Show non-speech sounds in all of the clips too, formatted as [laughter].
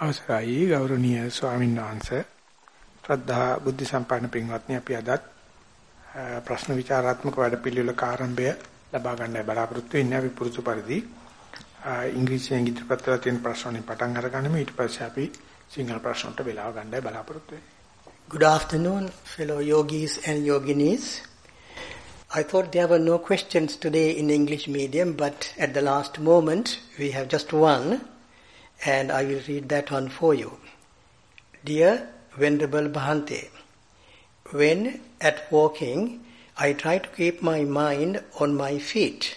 අවසරයි ගෞරවනීය ස්වාමීන් වහන්සේ. ශ්‍රද්ධා බුද්ධ සම්පන්න පින්වත්නි අපි අදත් ප්‍රශ්න විචාරාත්මක වැඩපිළිවෙලක ආරම්භය ලබා ගන්නයි බලාපොරොත්තු වෙන්නේ. අපි පුරුදු පරිදි ඉංග්‍රීසියෙන් ඉදිරිපත් කරලා තියෙන ප්‍රශ්න වලින් පටන් අරගනිමු. ඊට පස්සේ අපි සිංහල ප්‍රශ්න වලට වෙලාව ගන්නයි බලාපොරොත්තු වෙන්නේ. Good afternoon fellow yogis and yoginis. I thought there were no questions today in English medium but at the last moment we have just one. And I will read that one for you. Dear Venerable Bhante, when at walking, I try to keep my mind on my feet.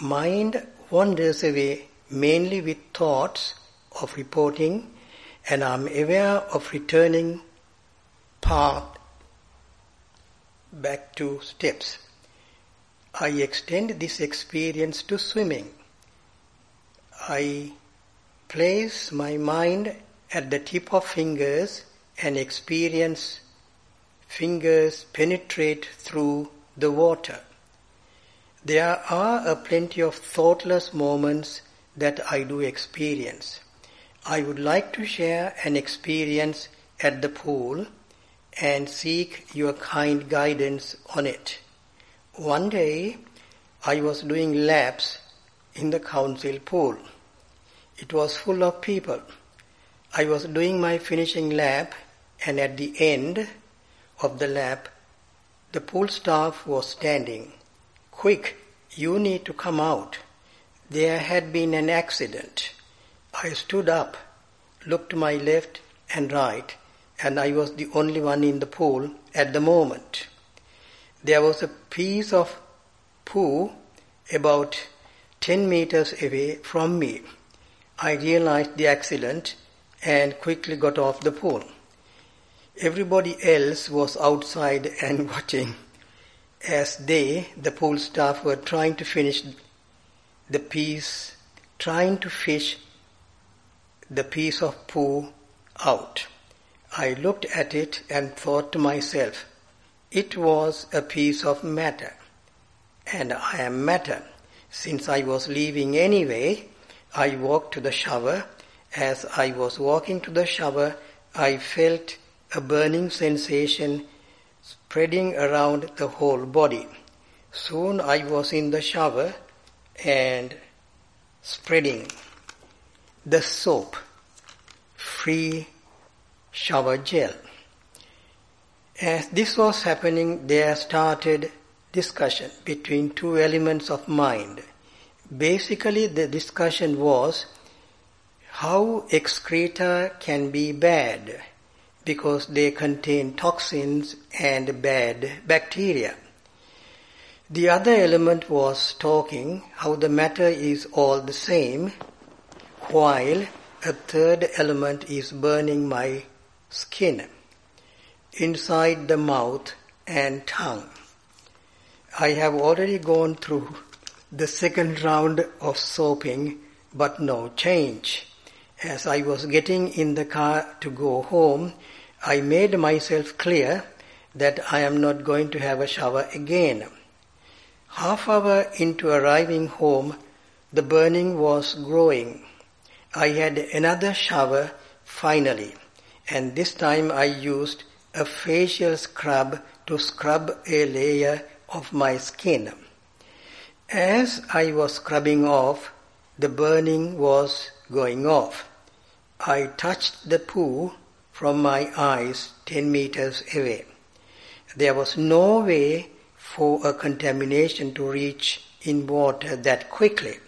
Mind wanders away mainly with thoughts of reporting and I'm aware of returning path back to steps. I extend this experience to swimming. I place my mind at the tip of fingers and experience fingers penetrate through the water. There are a plenty of thoughtless moments that I do experience. I would like to share an experience at the pool and seek your kind guidance on it. One day I was doing laps in the council pool. It was full of people. I was doing my finishing lap and at the end of the lap, the pool staff was standing. Quick, you need to come out. There had been an accident. I stood up, looked to my left and right, and I was the only one in the pool at the moment. There was a piece of poo about 10 meters away from me. I realized the accident and quickly got off the pool. Everybody else was outside [laughs] and watching as they, the pool staff, were trying to finish the piece, trying to fish the piece of poo out. I looked at it and thought to myself, it was a piece of matter. And I am matter. Since I was leaving anyway, I walked to the shower. As I was walking to the shower, I felt a burning sensation spreading around the whole body. Soon I was in the shower and spreading the soap, free shower gel. As this was happening, there started discussion between two elements of mind – Basically, the discussion was how excreta can be bad because they contain toxins and bad bacteria. The other element was talking how the matter is all the same, while a third element is burning my skin inside the mouth and tongue. I have already gone through the second round of soaping, but no change. As I was getting in the car to go home, I made myself clear that I am not going to have a shower again. Half hour into arriving home, the burning was growing. I had another shower finally, and this time I used a facial scrub to scrub a layer of my skin. As I was scrubbing off, the burning was going off. I touched the poo from my eyes 10 meters away. There was no way for a contamination to reach in water that quickly.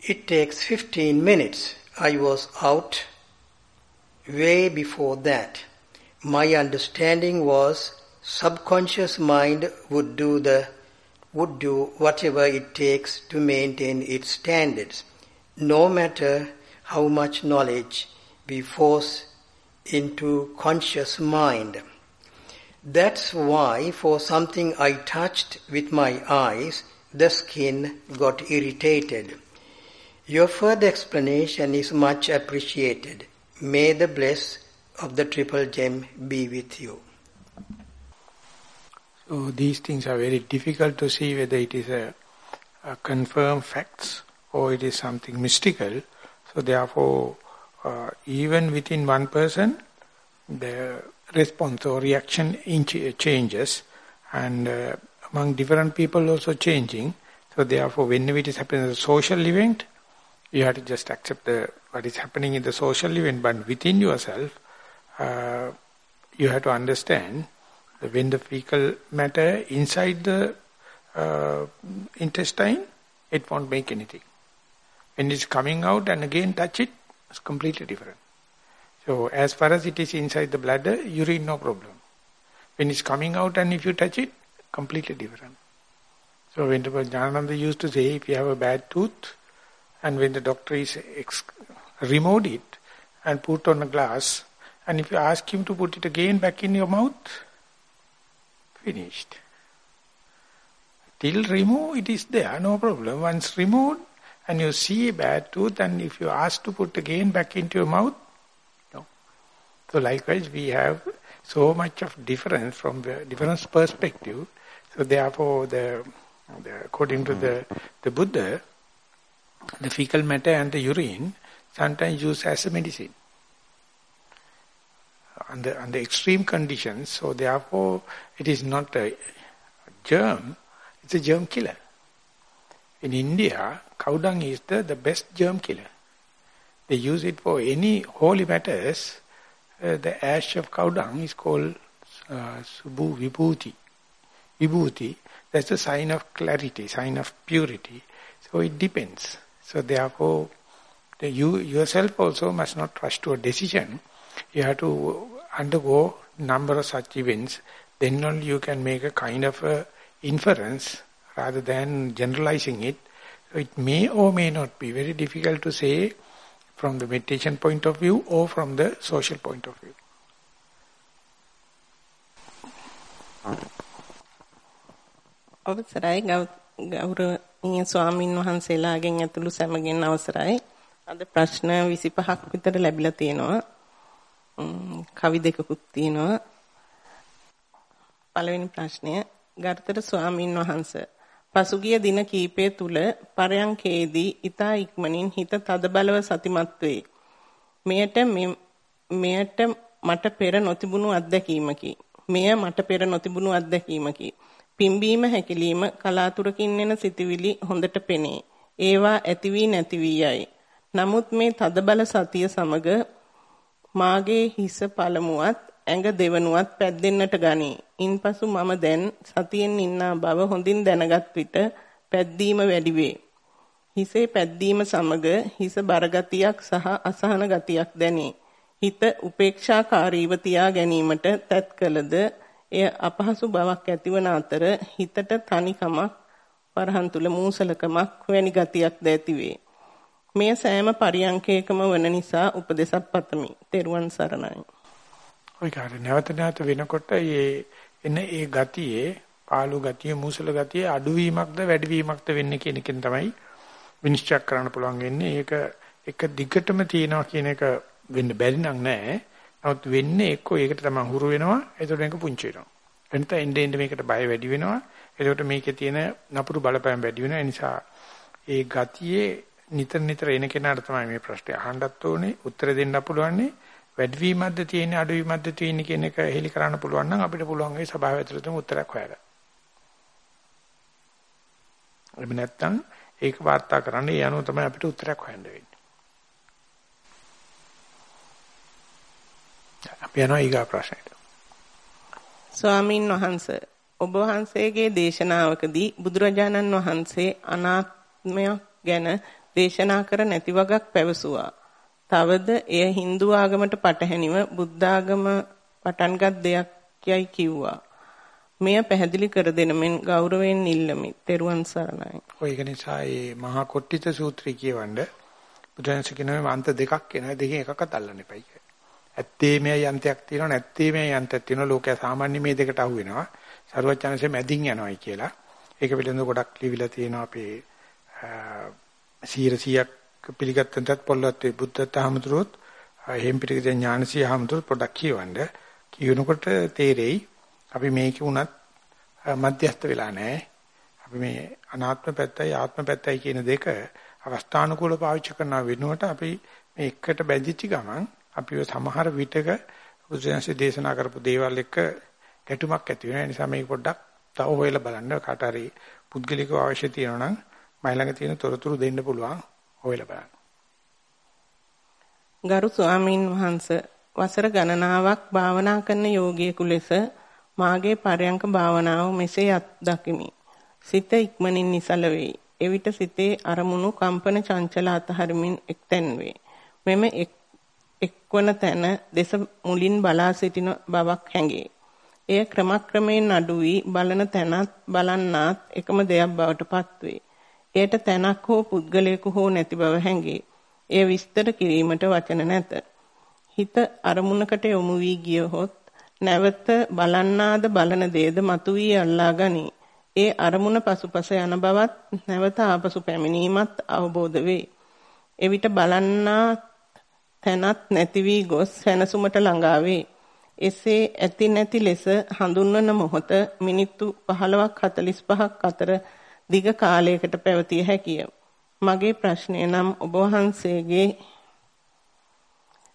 It takes 15 minutes. I was out way before that. My understanding was subconscious mind would do the would do whatever it takes to maintain its standards, no matter how much knowledge we force into conscious mind. That's why for something I touched with my eyes, the skin got irritated. Your further explanation is much appreciated. May the bliss of the Triple Gem be with you. So these things are very difficult to see whether it is a, a confirmed facts or it is something mystical. So therefore, uh, even within one person, the response or reaction changes and uh, among different people also changing. So therefore, whenever it is happening as a social event, you have to just accept the, what is happening in the social event, but within yourself, uh, you have to understand that when the fecal matter inside the uh, intestine, it won't make anything. When it's coming out and again touch it, it's completely different. So as far as it is inside the bladder, urine no problem. When it's coming out and if you touch it, completely different. So when Jnananda used to say, if you have a bad tooth, and when the doctor is removed it and put on a glass, and if you ask him to put it again back in your mouth, finished. Till remove, it is there, no problem. Once removed, and you see a bad tooth, and if you ask to put again back into your mouth, no. So likewise, we have so much of difference from the different perspective. So therefore, the, the according to the the Buddha, the fecal matter and the urine sometimes used as a medicine. Under, under extreme conditions, so therefore it is not a germ, it's a germ killer. In India, cow dung is the, the best germ killer. They use it for any holy matters. Uh, the ash of cow dung is called uh, subhu vibhuti. Vibhuti, that's a sign of clarity, sign of purity. So it depends. So therefore, the, you yourself also must not rush to a decision You have to undergo number of such events. Then only you can make a kind of a inference rather than generalizing it. So it may or may not be very difficult to say from the meditation point of view or from the social point of view. අවසරයි ගෞරවනීය ස්වාමින් වහන්සේලාගෙන් ඇතුළු සැමගෙන් අවසරයි. අද ප්‍රශ්න 25ක් විතර ලැබිලා තියෙනවා. කවි දෙකකුත් තියෙනවා. පළවෙනි ප්‍රශ්නය ගරුතර ස්වාමින් වහන්සේ පසුගිය දින කීපය තුල පරයන්කේදී ඊතා ඉක්මනින් හිත තදබලව සතිමත් වේ. මෙයට මෙයට මට පෙර නොතිබුණු අත්දැකීමකි. මෙය මට පෙර නොතිබුණු අත්දැකීමකි. පිම්බීම හැකිලිම කලාතුරකින් එන සිතුවිලි හොඳට පෙනේ. ඒවා ඇති වී නැති වී යයි. නමුත් මේ තදබල සතිය සමග මාගේ හිස පළමුවත් ඇඟ දෙවනුවත් පැද්දෙන්නට ගනී. ඉන්පසු මම දැන් සතියෙන් ඉන්නා බව හොඳින් දැනගත් විට පැද්දීම වැඩි වේ. හිසේ පැද්දීම සමග හිස බරගතියක් සහ අසහන ගතියක් දැනේ. හිත උපේක්ෂාකාරීව තියා ගැනීමට තත් කළද එය අපහසු බවක් ඇතිවන අතර හිතට තනිකමක් වරහන් තුල මූසලකමක් වැනි ගතියක් ද ඇතිවේ. මෙය සෑම පරියන්කයකම වන නිසා උපදේශක් පතමි. තෙරුවන් සරණයි. ඔය කාර්ය නැවත නැවත වෙනකොට මේ එන ඒ ගතියේ පාළු ගතිය මූසල ගතිය අඩුවීමක්ද වැඩිවීමක්ද වෙන්නේ කියන එකෙන් තමයි විනිශ්චය කරන්න පුළුවන් වෙන්නේ. ඒක එක දිගටම තියෙනවා කියන එක වෙන්න බැරි නම් නෑ. නමුත් වෙන්නේ එක්කෝ ඒකට තමයි හුරු වෙනවා. ඒකට මේක පුංචි වෙනවා. එනත එnde end මේකට බය වැඩි වෙනවා. ඒකට මේකේ තියෙන නපුරු බලපෑම් වැඩි වෙනවා. ඒ නිසා ඒ ගතියේ නිතර නිතර එන කෙනාට තමයි මේ ප්‍රශ්නේ අහන්නත් ඕනේ. උත්තර දෙන්න පුළුවන්නේ. වැඩිවීමක්ද තියෙන්නේ අඩුවීමක්ද තියෙන්නේ කියන එක හෙලි කරන්න පුළුවන් නම් අපිට පුළුවන් ඒ සභාව ඇතුළතම උත්තරයක් හොයාගන්න. එහෙම නැත්නම් ඒක වාර්තා කරන්න ඒ අනුව තමයි අපිට උත්තරයක් හොයන්න වෙන්නේ. අපි යනවා ඊගා ප්‍රශ්නෙට. ස්වාමින් වහන්සේ ඔබ වහන්සේගේ දේශනාවකදී බුදුරජාණන් වහන්සේ අනාත්මය ගැන දේශනා කර නැති වගක් පැවසුවා. තවද එය Hindu ආගමට පටහැනිව බුද්ධ ආගම පටන්ගත් දෙයක් යයි කිව්වා. මෙය පැහැදිලි කර දෙන මෙන් ගෞරවයෙන් ඉල්ලමි. තෙරුවන් සරණයි. ඔය ඒක නිසා මේ මහා කොට්ටිත සූත්‍රය කියවන්න බුදුන්සේ කියනවා අන්ත දෙකක් එනවා දෙකෙන් එකක්වත් අල්ලන්න එපයි කියලා. ඇත්තේ මේ යන්ත්‍රයක් තියෙනවා නැත්තේ මේ යන්ත්‍රයක් තියෙනවා ලෝකයා සාමාන්‍ය මේ දෙකට අහු වෙනවා. සරුවචනසේ මැදින් යනවායි කියලා. ඒක පිළිබඳව ගොඩක් ලියවිලා තියෙනවා අපේ 100ක් පිළිගත්තන්ටත් පොල්ලත් බුද්ධත් අහමතුරුත් එහෙම් පිටිකේ ඥානසී අහමතුරුත් පොඩක් කියවන්න. කියනකොට තේරෙයි අපි මේක උනත් මධ්‍යස්ත වෙලා නැහැ. අපි මේ අනාත්ම පැත්තයි ආත්ම පැත්තයි කියන දෙක අවස්ථානුකූලව පාවිච්චි කරන වෙනුවට අපි මේ එකට බැඳිච්ච ගමන් අපිව සමහර විටක බුදුසසුනේ දේශනා කරපු දේවල් එක්ක ගැටුමක් ඇති වෙනවා. ඒ නිසා මේක පොඩ්ඩක් තව හොයලා බලන්න කාට හරි පුද්ගලිකව අවශ්‍ය තියෙනවා නම් මයි ළඟ තියෙන තොරතුරු දෙන්න පුළුවන් හොයලා බලන්න. ගරු ස්වාමීන් වහන්ස වසර ගණනාවක් භාවනා කරන යෝගියෙකු ලෙස මාගේ පරයන්ක භාවනාව මෙසේ අත්දකිමි. සිත ඉක්මනින් නිසල වෙයි. එවිට සිතේ අරමුණු කම්පන චංචල අතහරිමින් එක්තැන් වේ. මෙම එක්වන තැන දෙස මුලින් බලා සිටින බවක් හැඟේ. එය ක්‍රමක්‍රමයෙන් අඩු වී බලන තැනත් බලන්නාත් එකම දෙයක් බවට පත්වේ. එයට තැනක් හෝ පුද්ගලයෙකු හෝ නැති බව හැඟේ. එය විස්තර කිරීමට වචන නැත. හිත අරමුණකට යොමු වී ගියහොත් නැවත බලන්නාද බලන දේද මතුවී අල්ලා ගනී. ඒ අරමුණ පසුපස යන බවත් නැවත ආපසු පැමිණීමත් අවබෝධ වේ. එවිට බලන්නා තැනත් නැති වී ගොස් සැනසුමට ළඟා වේ. එසේ ඇති නැති ලෙස හඳුන්වන මොහොත මිනිත්තු 15ක් 45ක් අතර දිග කාලයකට පැවතිය හැකිය. මගේ ප්‍රශ්නය නම් ඔබ වහන්සේගේ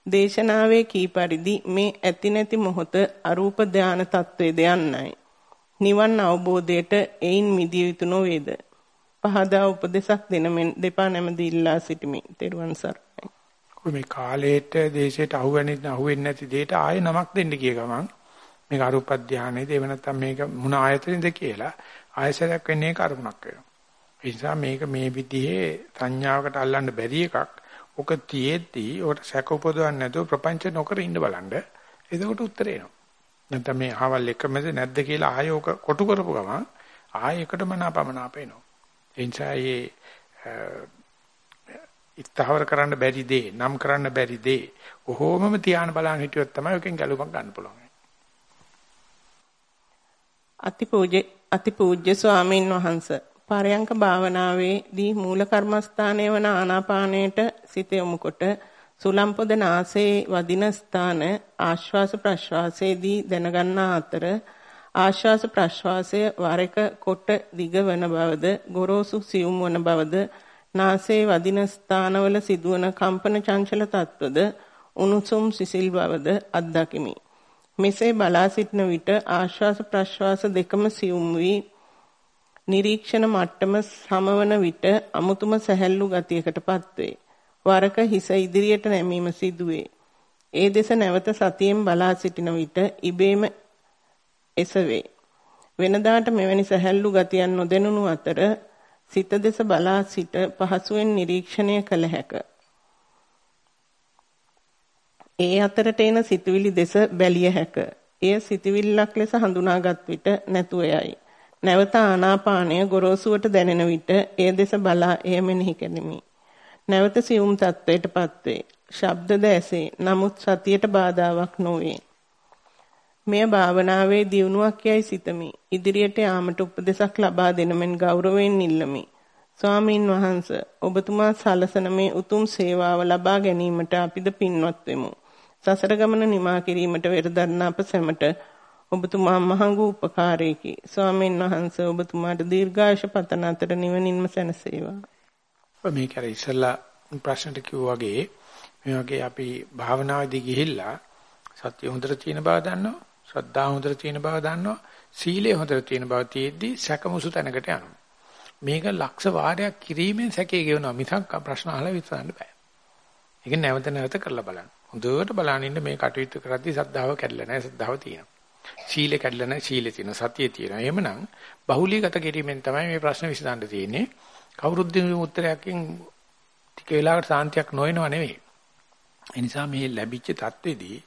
දේශනාවේ කී පරිදි මේ ඇති නැති මොහොත අරූප ධාන තත්වයේ දයන්නයි. නිවන් අවබෝධයට එයින් මිදිය යුතු නොවේද? පහදා උපදේශක් දෙන මෙන් දෙපා නැමදී ඉල්ලා සිටිමි. තෙරුවන් සරණයි. මේ කාලේට දේශයට අහුවෙන්නේ අහුවෙන්නේ නැති දෙයට ආයෙ නමක් දෙන්න කිය ගමන් මේක අරූප ධානයේද එහෙම නැත්නම් මේක මොන ආයතනෙද කියලා ආයසරයක් වෙන්නේ කරුණක් වෙනවා. ඒ නිසා මේක මේ විදිහේ සංඥාවකට අල්ලන්න බැරි එකක්. ඔක තියේදී ඔකට සැක උපදවන්නේ නැතුව ප්‍රපංච නොකර ඉන්න බලන්න. එතකොට උත්තරේ එනවා. නැත්නම් මේ අහවල් එකමද නැද්ද කියලා ආයෙ ඔක කොටු කරපු ගමන් ආයෙ එකටම නාපමනාප එනවා. ඒ නිසා මේ ඉස්තහවර කරන්න බැරි දේ, නම් කරන්න බැරි දේ කොහොමම තියාන බලන් හිටියොත් තමයි ඔකෙන් ගැලුමක් ගන්න පුළුවන්. අතිපූජ්‍ය අතිපූජ්‍ය ස්වාමීන් වහන්සේ පරයන්ක භාවනාවේදී මූල කර්මස්ථානයේ වන ආනාපානයට සිත යොමුකොට සුලම් පොද නාසයේ වදින ස්ථාන ආශ්වාස ප්‍රශ්වාසයේදී දැනගන්නා අතර ආශ්වාස ප්‍රශ්වාසය වර එක කොට දිග වන බවද ගොරෝසු සියුම් වන බවද නාසයේ වදින ස්ථානවල සිදුවන කම්පන චංචල තත්වද උණුසුම් සිසිල් බවද අත්දකිමි. මෙසේ බලා සිටන විට ආශ්වාස ප්‍රශ්වාස දෙකම සියුම් වී නිරීක්ෂණ මට්ටම සමවන විට අමුතුම සැහැල්ලු ගතියකටපත් වේ. වරක හිස ඉදිරියට නැමීම සිදුවේ. ඒ දෙස නැවත සතියෙන් බලා සිටින විට ඉබේම එසවේ. වෙනදාට මෙවැනි සැහැල්ලු ගතියන් නොදෙනුණු අතර සිත දෙස බලා සිට පහසුවෙන් නිරීක්ෂණය කළ හැක. ඒ අතරට එන සිතුවිලි දෙස බැලිය හැක. එය සිතුවිල්ලක් ලෙස හඳුනාගත් විට නැතුව යයි. නැවත ආනාපානය ගොරෝසුවට දැනෙන විට එය දෙස බලා එය මෙනෙහි කෙලිමි. නැවත සියුම් තත්වයටපත් වේ. ශබ්දද ඇසේ. නමුත් සතියට බාධාවක් නොවේ. මෙය භාවනාවේ දියුණුවක් යයි සිතමි. ඉදිරියට යාමට උපදෙසක් ලබා දෙන මෙන් ගෞරවයෙන් ඉල්ලමි. ස්වාමීන් වහන්ස ඔබතුමා සලසන මේ උතුම් සේවාව ලබා ගැනීමට අපිද පින්වත් වෙමු. සසර ගමන නිමා කිරීමට වෙරදරන අප සැමට ඔබතුමා මහඟු උපකාරයකි. ස්වාමීන් වහන්සේ ඔබතුමාට දීර්ඝායුෂ පතන අතර නිවනින්ම සැනසේවා. මේක අර ඉස්සලා ප්‍රශ්නට කිව්වා වගේ මේ වගේ අපි භාවනාවේදී ගිහිල්ලා සත්‍ය හොඳට තියෙන බව දන්නවා, ශ්‍රද්ධාව හොඳට තියෙන බව දන්නවා, සීලය හොඳට තියෙන බව තියෙද්දි සැකමුසු තැනකට යනවා. මේක ලක්ෂ වාරයක් කිරීමෙන් සැකේ ගෙවනවා මිසක් ප්‍රශ්න අහලා විසඳන්න බෑ. ඒක නැවත නැවත කරලා බලන්න. හොඳට බලන්න ඉන්න මේ කටයුතු කරද්දී සද්ධාව කැඩලා නැහැ සද්ධාව තියෙනවා. සීලය කැඩලා නැහැ සීලය තියෙනවා සතිය තියෙනවා. එහෙමනම් බහුලීගත කිරීමෙන් තමයි මේ ප්‍රශ්න විසඳන්න තියෙන්නේ. කවුරුත් දෙන උත්තරයක්ෙන් ටික වෙලාවකට සාන්තියක් නොවෙනව නෙවෙයි. ඒ නිසා මේ ලැබිච්ච தത്വෙදී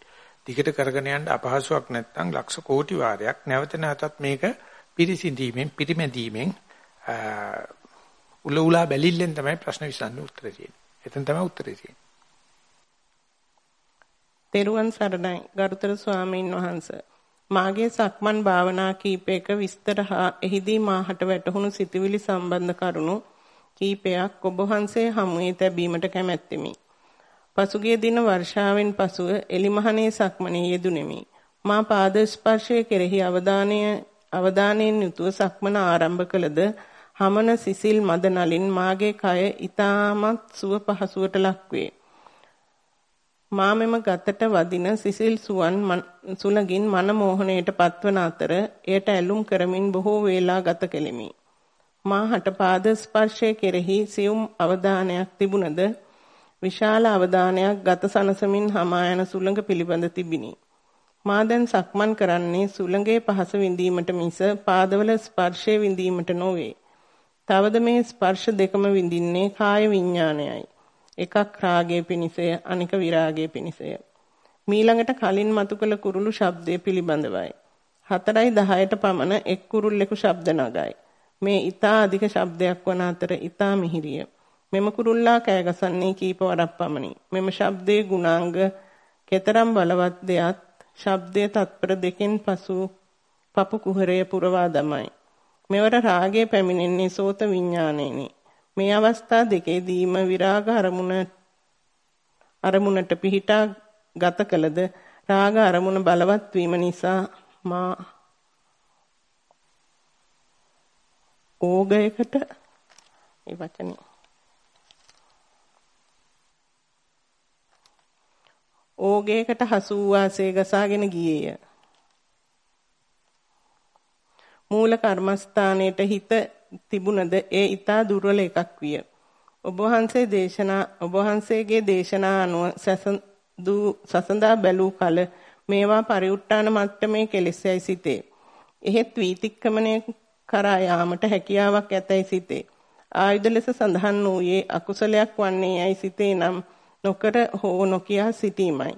දිගට කරගෙන යන්න අපහසුාවක් නැත්නම් ලක්ෂ කෝටි වාරයක් නැවත නැවතත් මේක පිරිසිඳීමෙන් පිරිමැදීමෙන් උල උලා බැලිල්ලෙන් තමයි ප්‍රශ්න විසඳන්න උත්තරේ තියෙන්නේ. එතෙන් තමයි උත්තරේ තියෙන්නේ. තෙරුවන් සරණයි ගරුතර ස්වාමීන් වහන්සේ මාගේ සක්මන් භාවනා කීපයක විස්තර හා එහිදී මාහට වැටහුණු සිතුවිලි සම්බන්ධ කරුණු කීපයක් ඔබ වහන්සේ හමුවේ තැබීමට කැමැත්තෙමි. පසුගිය දින වර්ෂාවෙන් පසුව එලිමහනේ සක්මනේ යෙදුණෙමි. මා පාද ස්පර්ශය කෙරෙහි අවධානය අවධානයෙන් යුතුව සක්මන ආරම්භ කළද හමන සිසිල් මද නලින් මාගේ කය ඊටමත් සුව පහසුවට ලක්වේ. මා මෙම ගතට වදින සිසිල් සුවන් සුලගින් මන මෝහණයට පත්වන අතර එයට ඇලුම් කරමින් බොහෝ වේලා ගත කෙලිමි. මා හට පාද ස්පර්ශය කෙරෙහි සියුම් අවධානයක් තිබුණද විශාල අවධානයක් ගත සනසමින් hama යන සුළඟ පිළිබඳ තිබිනි. මා දැන් සක්මන් කරන්නේ සුළඟේ පහස විඳීමට මිස පාදවල ස්පර්ශය විඳීමට නොවේ. තවද මේ ස්පර්ශ දෙකම විඳින්නේ කාය විඥානයයි. එකක් රාගයේ පිනිසය අනික විරාගයේ පිනිසය. මීළඟට කලින් මතු කළ කුරුළු ශබ්දයේ පිළිබඳවයි. 4යි 10ට පමණ එක් කුරුල්ලෙකු ශබ්ද නගයි. මේ ඊතා අධික ශබ්දයක් වන අතර ඊතා මිහිරිය. මෙම කුරුල්ලා කෑගසන්නේ කීප වරක් පමණි. මෙම ශබ්දයේ ගුණාංග කතරම් බලවත් දෙයත් ශබ්දයේ තත්පර දෙකෙන් පසු පපු කුහරය පුරවා දමයි. මෙවර රාගයේ පැමිණෙන්නේ සෝත විඥාණයෙනි. මේ අවස්ථා දෙකේදීම විරාග අරමුණ අරමුණට පිහිටා ගත කළද රාග අරමුණ බලවත් වීම නිසා මා ඕගයකට ඒ වචනේ. ඕගයකට හසු වාසේ ගසාගෙන ගියේය. මූල කර්මස්ථානයේට හිත තිබුණද ඒ ඊතා දුර්වල එකක් විය. ඔබ වහන්සේ දේශනා ඔබ වහන්සේගේ දේශනා අනුව සසඳු සසඳා බැලූ කල මේවා පරිඋත්තාන මට්ටමේ කෙලෙසයි සිටේ. එහෙත් වීතික්කමනේ කරා යාමට හැකියාවක් ඇතැයි සිටේ. ආයුධ ලෙස සඳහන් වූයේ අකුසලයක් වන්නේ යයි සිටේ නම් නොකර හෝ නොකියා සිටීමයි.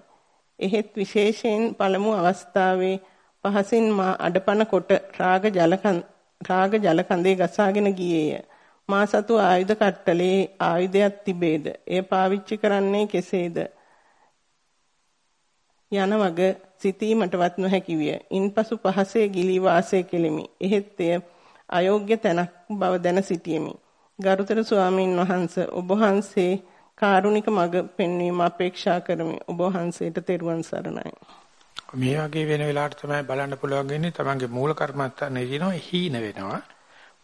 එහෙත් විශේෂයෙන් පළමු අවස්ථාවේ පහසින් මා අඩපණ කොට රාග ජල රාග ජල කඳේ ගසාගෙන ගියේය. මා සතු ආයුධ කට්ටලේ ආයුධයක් තිබේද? එය පාවිච්චි කරන්නේ කෙසේද? යන වග සිතීමටවත් නොහැකි විය. ඉන්පසු පහසේ ගිලී වාසය කෙලිමි. එහෙත් එය අයෝග්‍ය තැනක් බව දැන සිටියෙමි. ගරුතර ස්වාමීන් වහන්සේ ඔබ වහන්සේ කාරුණික මඟ පෙන්වීම අපේක්ෂා කරමි. ඔබ වහන්සේට තෙරුවන් සරණයි. මේ වගේ වෙන වෙලාවට තමයි බලන්න පුළුවන් වෙන්නේ තමන්ගේ මූල කර්මස්ථානේ දිනව හීන වෙනවා.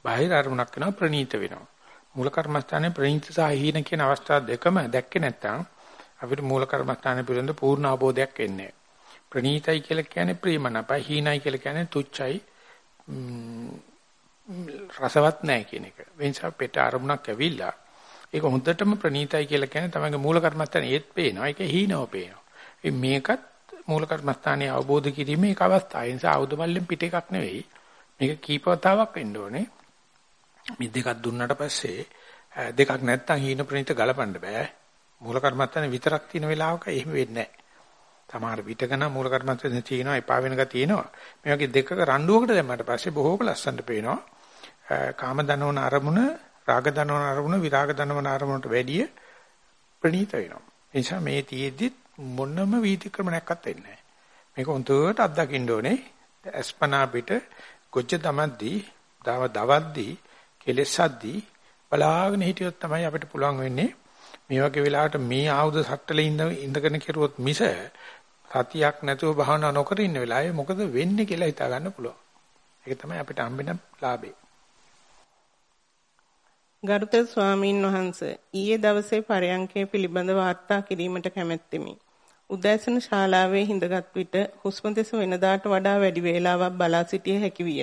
බාහිර අරමුණක් වෙනවා ප්‍රනීත වෙනවා. මූල කර්මස්ථානේ ප්‍රනීත සහ හීන කියන අවස්ථා දෙකම දැක්කේ නැත්නම් අපිට මූල කර්මස්ථානේ පිළිබඳ පූර්ණ අවබෝධයක් එන්නේ ප්‍රනීතයි කියලා කියන්නේ ප්‍රේමනපයි හීනයි කියලා කියන්නේ තුච්චයි රසවත් නැහැ කියන එක. වෙනසක් පිට අරමුණක් ඇවිල්ලා ඒක හොඳටම ප්‍රනීතයි කියලා කියන්නේ තමන්ගේ මූල කර්මස්ථානේ ඒත් පේනවා. ඒක හීනව පේනවා. මේකත් මූල කර්මස්ථානයේ අවබෝධ කිරීමේ එක අවස්ථාවක්. ඒ නිසා ආයුධ මල්ලෙන් පිට එකක් නෙවෙයි. මේක කීපවතාවක් වෙන්න ඕනේ. මේ දෙකක් දුන්නාට පස්සේ දෙකක් නැත්තම් හීන ප්‍රණීත ගලපන්න බෑ. මූල කර්මස්ථානේ විතරක් තියෙන වෙලාවක එහෙම වෙන්නේ නැහැ. තමාර විතකන මූල කර්මස්ථානේ තියෙනවා එපා වෙන ගතිය තියෙනවා. මේ වගේ දෙකක රණ්ඩුවකට දැම්මට පස්සේ බොහෝම ලස්සනට පේනවා. කාම දනවන අරමුණ, රාග දනවන අරමුණ, විරාග දනවන අරමුණට වැඩිය ප්‍රණීත වෙනවා. ඒ නිසා මේ තියේදිත් මොනම වීතික්‍රමණයක්වත් වෙන්නේ නැහැ. මේක හොඳට අත්දකින්න ඕනේ. අස්පනා පිට ගොජ්ජ තමද්දී, දව දවද්දී, කෙලෙසද්දී බලාගෙන හිටියොත් තමයි අපිට පුළුවන් වෙන්නේ මේ වගේ වෙලාවට මේ ආයුධ සට්ටලේ ඉඳ ඉඳගෙන කෙරුවොත් මිස සතියක් නැතුව භාවනා නොකර ඉන්න වෙලාවේ මොකද වෙන්නේ කියලා හිතා ගන්න පුළුවන්. ඒක තමයි අපිට හම්බෙන ලාභේ. ගරුතර ස්වාමීන් වහන්ස ඊයේ දවසේ පරයන්කේ පිළිබඳ වාර්තා කිරීමට කැමැත්තෙමි. උදෑසන ශාලාවේ හිඳගත් විට හුස්ම දෙස වෙනදාට වඩා වැඩි වේලාවක් බලා සිටිය හැකි විය.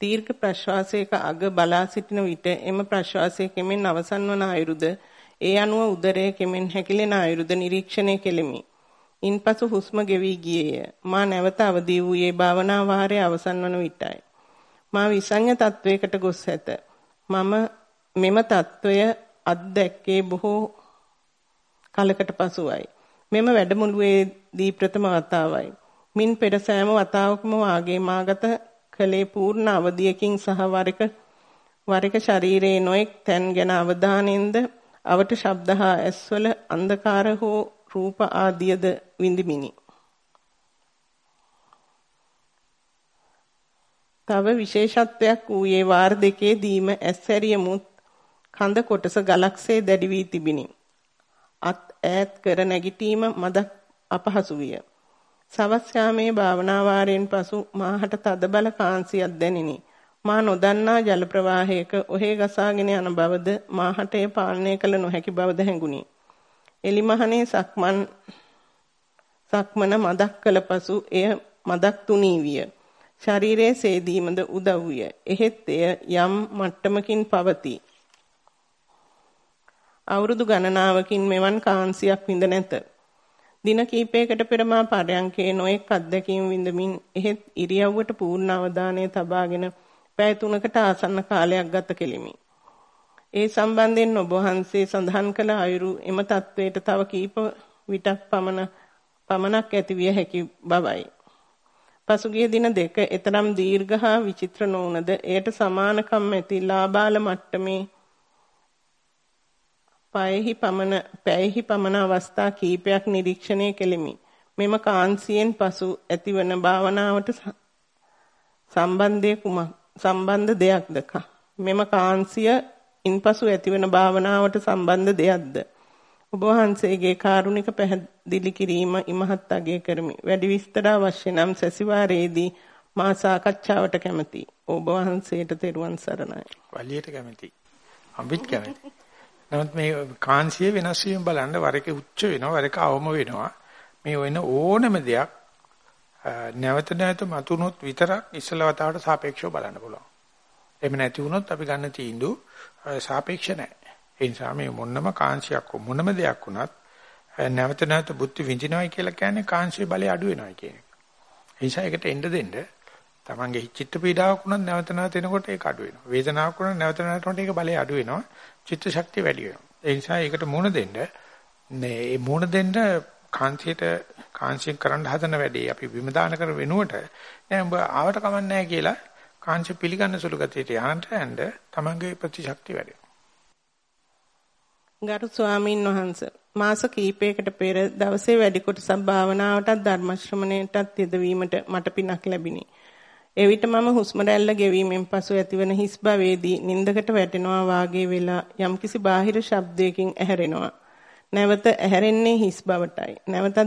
දීර්ඝ ප්‍රශ්වාසයක අග බලා සිටින විට එම ප්‍රශ්වාසය කෙමෙන් අවසන් වන අයුරුද ඒ අනුව උදරය කෙමෙන් හැකිලෙන අයුරුද නිරීක්ෂණය කෙලිමි. ඉන්පසු හුස්ම ගෙවී ගියේය. මා නැවත අවදි වූයේ භාවනා වාරයේ අවසන් වන විටයි. මා විසඤ්ඤ තත්වයකට ගොස් ඇත. මම මෙම తত্ত্বය අත්දැක්කේ බොහෝ කලකට පසුවයි. මෙම වැඩමුළුවේදී ප්‍රථම වතාවයි. මින් පෙර සෑම වතාවකම වාගේ මාගත කලේ පූර්ණ අවධියකින් සහ වරක වරක ශරීරයේ නොඑක් තැන් ගැන අවධානයෙන්ද අවට ශබ්ද හා ඇස්වල අන්ධකාර හෝ රූප ආදියද විඳිමිනි. තව විශේෂත්වයක් වූයේ වාර දෙකේ දීම ඇස්සැරියමුත් කඳ කොටස ගලක්සේ දැඩි වී තිබිනි. අත් ඈත් කර නැගිටීම මද අපහසු විය. සවස් යාමේ භාවනා වාරයෙන් පසු මාහට තදබල කාන්සියක් දැනිනි. මා නොදන්නා ජල ප්‍රවාහයක ඔහේ ගසාගෙන යන බවද මාහට එය පාලනය කළ නොහැකි බවද හැඟුණි. එලිමහනේ සක්මන් සක්මන මදක් කළ පසු එය මදක් තුනී විය. ශරීරයේ සේදීමද උදව් විය. එහෙත් එය යම් මට්ටමකින් පවතී. අවුරුදු ගණනාවකින් මෙවන් කාන්සියක් විඳ නැත. දින කිහිපයකට පෙර මා පරයන්කේ නොඑක් අත්දැකීම් විඳමින් එහෙත් ඉරියව්වට පූර්ණ අවධානය තබාගෙන පැය තුනකට ආසන්න කාලයක් ගත කෙලිමි. ඒ සම්බන්ධයෙන් ඔබ වහන්සේ සඳහන් කළ අයුරු එම தത്വයට තව කීප විටක් පමණ පමණක් ඇතිවිය හැකි බවයි. පසුගිය දින දෙක එතරම් දීර්ඝ හා විචිත්‍ර නොවුනද එයට සමානකම් ඇති ලාබාල මට්ටමේ පයෙහි පමණ පැයෙහි පමණ අවස්ථා කීපයක් නිරීක්ෂණය කෙලිමි. මෙම කාන්සියෙන් පසු ඇතිවන භාවනාවට සම්බන්ධය කුමක් සම්බන්ධ දෙයක්ද මෙම කාන්සිය ඉන්පසු ඇතිවන භාවනාවට සම්බන්ධ දෙයක්ද ඔබ වහන්සේගේ කාරුණික පැහැදිලි කිරීම ඉමහත් අගය කරමි. වැඩි විස්තර අවශ්‍ය නම් සැසිවාරයේදී මා සාකච්ඡාවට කැමැති. ඔබ වහන්සේට තෙරුවන් සරණයි. වලියට කැමැති. අම්බිත් කැමැති. නමුත් මේ කාන්සිය වෙනස් වීම බලන්න වර එක උච්ච වෙනවා වර එක අවම වෙනවා. මේ වෙන ඕනම දෙයක් නැවත නැවත මතුනොත් විතරක් ඉස්සලවතාවට සාපේක්ෂව බලන්න පුළුවන්. එහෙම නැති වුණොත් අපි ගන්න තීන්දුව සාපේක්ෂ නැහැ. ඒ නිසා මේ මොනම කාංශයක් මොනම දෙයක් වුණත් නැවත නැවත බුද්ධ විඳිනවයි කියලා කියන්නේ කාංශයේ බලය අඩු වෙනවයි කියන එක. ඒ නිසා ඒකට එන්න දෙන්න තමන්ගේ චිත්ත පීඩාවක් වුණත් නැවත නැවත එනකොට ඒක අඩු වෙනවා. වේදනාවක් වුණත් නැවත නැවතට ඒක බලය අඩු වෙනවා. චිත්ත ශක්තිය වැඩි වෙනවා. ඒ නිසා ඒකට මුණ දෙන්න මේ මුණ දෙන්න කාන්තියට කාංශයෙන් කරන්න හදන වැඩේ අපි විම දාන කර වෙනුවට නෑ උඹ ආවට කමන්නේ නැහැ කියලා කාංශ පිළිගන්න සුළු ගතියට යන්න යන්න තමන්ගේ ප්‍රතිශක්තිය වැඩි ගරු ස්වාමීන් වහන්ස මාස කිහිපයකට පෙර දවසේ වැඩි කොටසක් භාවනාවටත් ධර්ම ශ්‍රමණයටත් යෙදවීමට මට පිනක් ලැබිනි. එවිට මම හුස්ම රැල්ල ගෙවීමෙන් පසු ඇතිවන හිස් භවයේදී නින්දකට වැටෙනවා වාගේ වෙලා යම්කිසි බාහිර ශබ්දයකින් ඇහැරෙනවා. නැවත ඇහැරෙන්නේ හිස් බවටයි. නැවතත්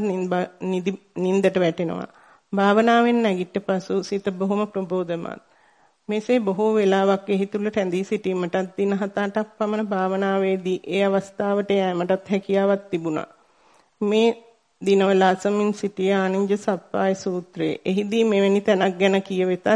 නින්දට වැටෙනවා. භාවනාවෙන් නැගිට පසු සිත බොහොම ප්‍රබෝධමත්. මෙසේ බොහෝ වෙලාවක් එහි තුල රැඳී සිටීමටත් දින 7-8ක් පමණ භාවනාවේදී ඒ අවස්ථාවට යෑමටත් හැකියාවක් තිබුණා. මේ දිනවල අසමින් සිටිය ආනින්ජ සප්පාය සූත්‍රයේ එහිදී මෙවැනි තැනක් ගැන කියවෙතත්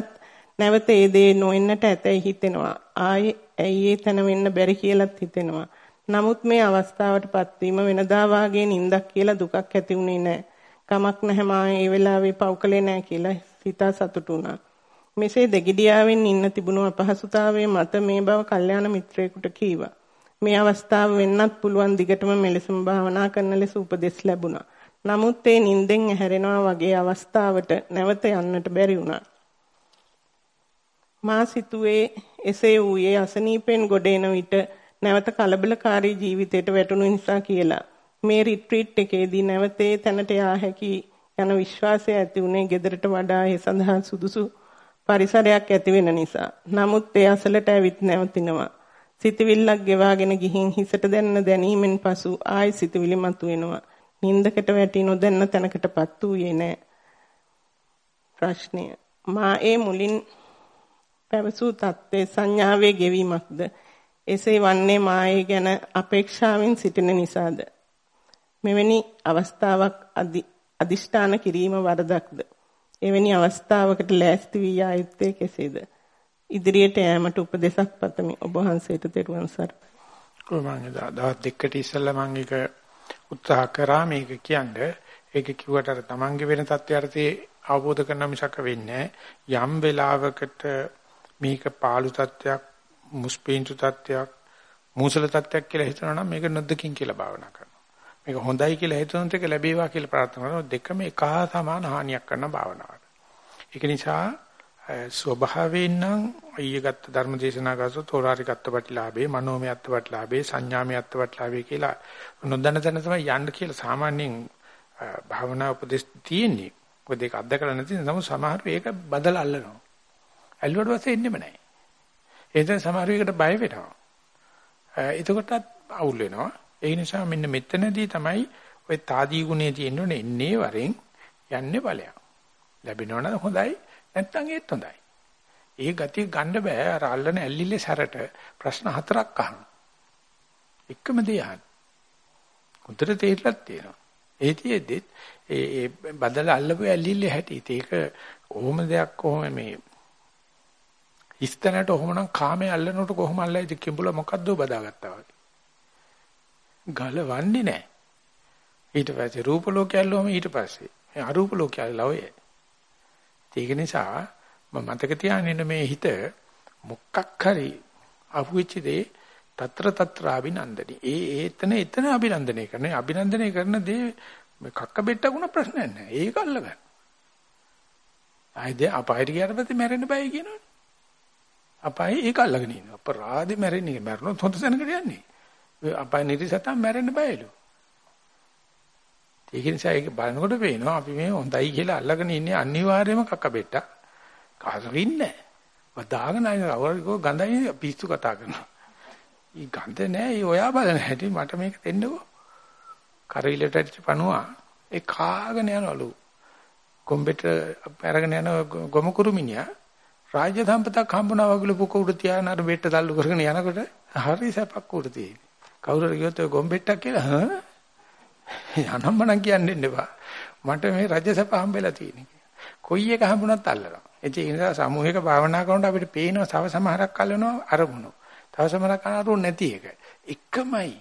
නැවත ඒ දේ නොෙන්නට ඇතැයි හිතෙනවා. ආයේ ඇයි ඒ තැන වෙන්න බැරි කියලාත් හිතෙනවා. නමුත් මේ අවස්ථාවටපත් වීම වෙනදා වාගේ නිින්දක් කියලා දුකක් ඇති වුණේ නැහැ. කමක් නැහැ මා ඒ වෙලාවේ පව්කලේ නැහැ කියලා හිතා සතුටු වුණා. මෙසේ දෙගිඩියාවෙන් ඉන්න තිබුණු අපහසුතාවයේ මත මේ බව කල්යාණ මිත්‍රයෙකුට කීවා. මේ අවස්ථාව වෙන්නත් පුළුවන් දිගටම මෙලෙසම භාවනා කරන ලෙස උපදෙස් ලැබුණා. නමුත් ඒ නිින්දෙන් ඇහැරෙනවා වගේ අවස්ථාවට නැවත යන්නට බැරි වුණා. මා සිතුවේ එසේ වූයේ අසනීපෙන් ගොඩ එන විට නැවත කලබලකාරී ජීවිතයට වැටුණු නිසා කියලා. මේ රිට්‍රීට් එකේදී නැවතේ තැනට යා හැකි යන විශ්වාසය ඇති වුණේ ගෙදරට වඩා ඒ සඳහා සුදුසු පරිසරයක් ඇති වෙන නිසා. නමුත් ඒ අසලට ඇවිත් නැවතිනවා. සිතවිල්ලක් ගෙවාගෙන ගිහින් හිසට දැන්න දැනීමෙන් පසු ආයි සිතවිලි මතුවෙනවා. නින්දකට වැටි නොදැන්න තැනකටපත් වූයේ නැහැ. ප්‍රශ්නය මා ඒ මුලින් පැවසූ தත්ත්වයේ සංඥාවේ ගෙවීමක්ද එසේ වන්නේ මායේ ගැන අපේක්ෂාවෙන් සිටින නිසාද මෙවැනි අවස්ථාවක් අදිෂ්ඨාන කිරීම වරදක්ද එවැනි අවස්ථාවකට ලෑස්ති වී ආයුත්තේ කෙසේද? ඉදිරියට යෑමට උපදේශක් පතමි. ඔබ වහන්සේට තෙරුවන් සරණයි. කොහොමද දවස් දෙකකට ඉස්සෙල්ලා මම ඒක උත්සාහ කරා මේක කියන්නේ. ඒක කිව්වට අර Tamange වෙන තත්ත්වයටදී අවබෝධ කරන මිසක වෙන්නේ යම් වෙලාවකට මේක පාළු තත්ත්වයක්, මුස්පීන්තු තත්ත්වයක්, මූසල තත්ත්වයක් කියලා හිතනවා නම් මේක නොදකින් කියලා භාවනා කරනවා. මේක හොඳයි කියලා හිතනොත් ඒක ලැබේවා කියලා ප්‍රාර්ථනා කරනවා දෙකම එක හා සමාන හානියක් කරන භාවනාවක්. ඒක නිසා ස්වභාවයෙන් නම් අයිය ගත්ත ධර්ම දේශනා කරසොත් තෝරාරි ගත්ත ප්‍රතිලාභේ මනෝමය අත්ත ප්‍රතිලාභේ සංඥාමය අත්ත ප්‍රතිලාභේ කියලා නොදන්න තැන තමයි යන්න කියලා සාමාන්‍යයෙන් භාවනා උපදෙස් තියෙන්නේ. මොකද ඒක අත්දකලා නැති නමුත් සමහර මේක බදලා අල්ලනවා. ඇල්ලුවට පස්සේ එන්නෙම නැහැ. ඒ නිසා සමහර වෙකට බය වෙනවා. එතකොටත් අවුල් වෙනවා. ඒ නිසා මෙන්න මෙතනදී තමයි ඔය తాදී ගුණේ තියෙන්නේ එන්නේ වරෙන් යන්නේ ඵලයක්. ලැබෙනවනම් හොඳයි නැත්නම් ඒත් හොඳයි. ඒ ගතිය ගන්න බෑ අර අල්ලන ඇල්ලිල්ලේ සැරට ප්‍රශ්න හතරක් අහන. එකම දේ අහන. උත්තර තේරලත් තියෙනවා. ඒතියෙද්දි ඒ ඒ බදල අල්ලපු ඇලිල්ල හැටි. ඒක කොහොම දෙයක් කොහොම මේ හිස්තැනට ඔහොමනම් කාමයේ අල්ලනකොට කොහොම අල්ලයිද කිඹුල මොකද්ද බදාගත්තා වගේ. ගලවන්නේ නැහැ. ඊට පස්සේ රූප ලෝකය ඇල්ලුවම ඊට පස්සේ මේ අරූප ලෝකය ඇල්ලලා ඔය. ඒක නිසා මම මතක තියාගෙන මේ හිත මොකක් හරි අහුවෙච්ච දේ తත්‍ර తත්‍ර අභිනන්දනි. ඒ ඒතන එතන අභිනන්දනය කරන. අභිනන්දනය කරන දේ කක්ක බෙට්ටකුණ ප්‍රශ්නයක් නැහැ. ඒක අල්ලගන්න. ආයිද අපායට ගියාට පස්සේ මැරෙන්න බෑ කියනවනේ. අපායේ ඒක අල්ලගෙන ඉන්නවා. අපරාධේ මැරෙන්නේ. මැරුණොත් හොඳ සැනකට යන්නේ. අපාය නිරිසතම් මැරෙන්න බෑලු. ඒක නිසා ඒක බලනකොට පේනවා අපි මේ හොඳයි කියලා අල්ලගෙන ඉන්නේ අනිවාර්යයෙන්ම කක්ක බෙට්ට. කාසරින්නේ නැහැ. වදාගෙන අය අවරකෝ ගඳයි පිස්සු කතා කරනවා. ඊ ගඳ නෑ ඒ ඔයා බලන හැටි මට මේක දෙන්නකෝ. කරවිලට ඇටිච්ච පණුවා ඒ කාගෙන යනවලු. කොම්බෙට අරගෙන යන ගොම කුරුමිනියා රාජ්‍ය සම්පතක් හම්බුනා වගේ පුක උඩ තියාන අර බෙට්ට තල්ලු කරගෙන යනකොට හරි සැපක් උඩ තියෙන්නේ. කවුරු හරි කිව්වොත් ඔය ගොම්බෙට්ටක් කියලා හා යනම්මනම් කියන්න දෙන්න එපා. මට මේ රජ සැප හම්බෙලා තියෙන්නේ. කොයි එක හම්බුණත් අල්ලනවා. ඒ නිසා සමූහික භාවනා කරනකොට අපිට පේනවා තව සමහරක් අල්ලනවා අරමුණු. තව සමහරක් අරමුණු නැති එක. එකමයි.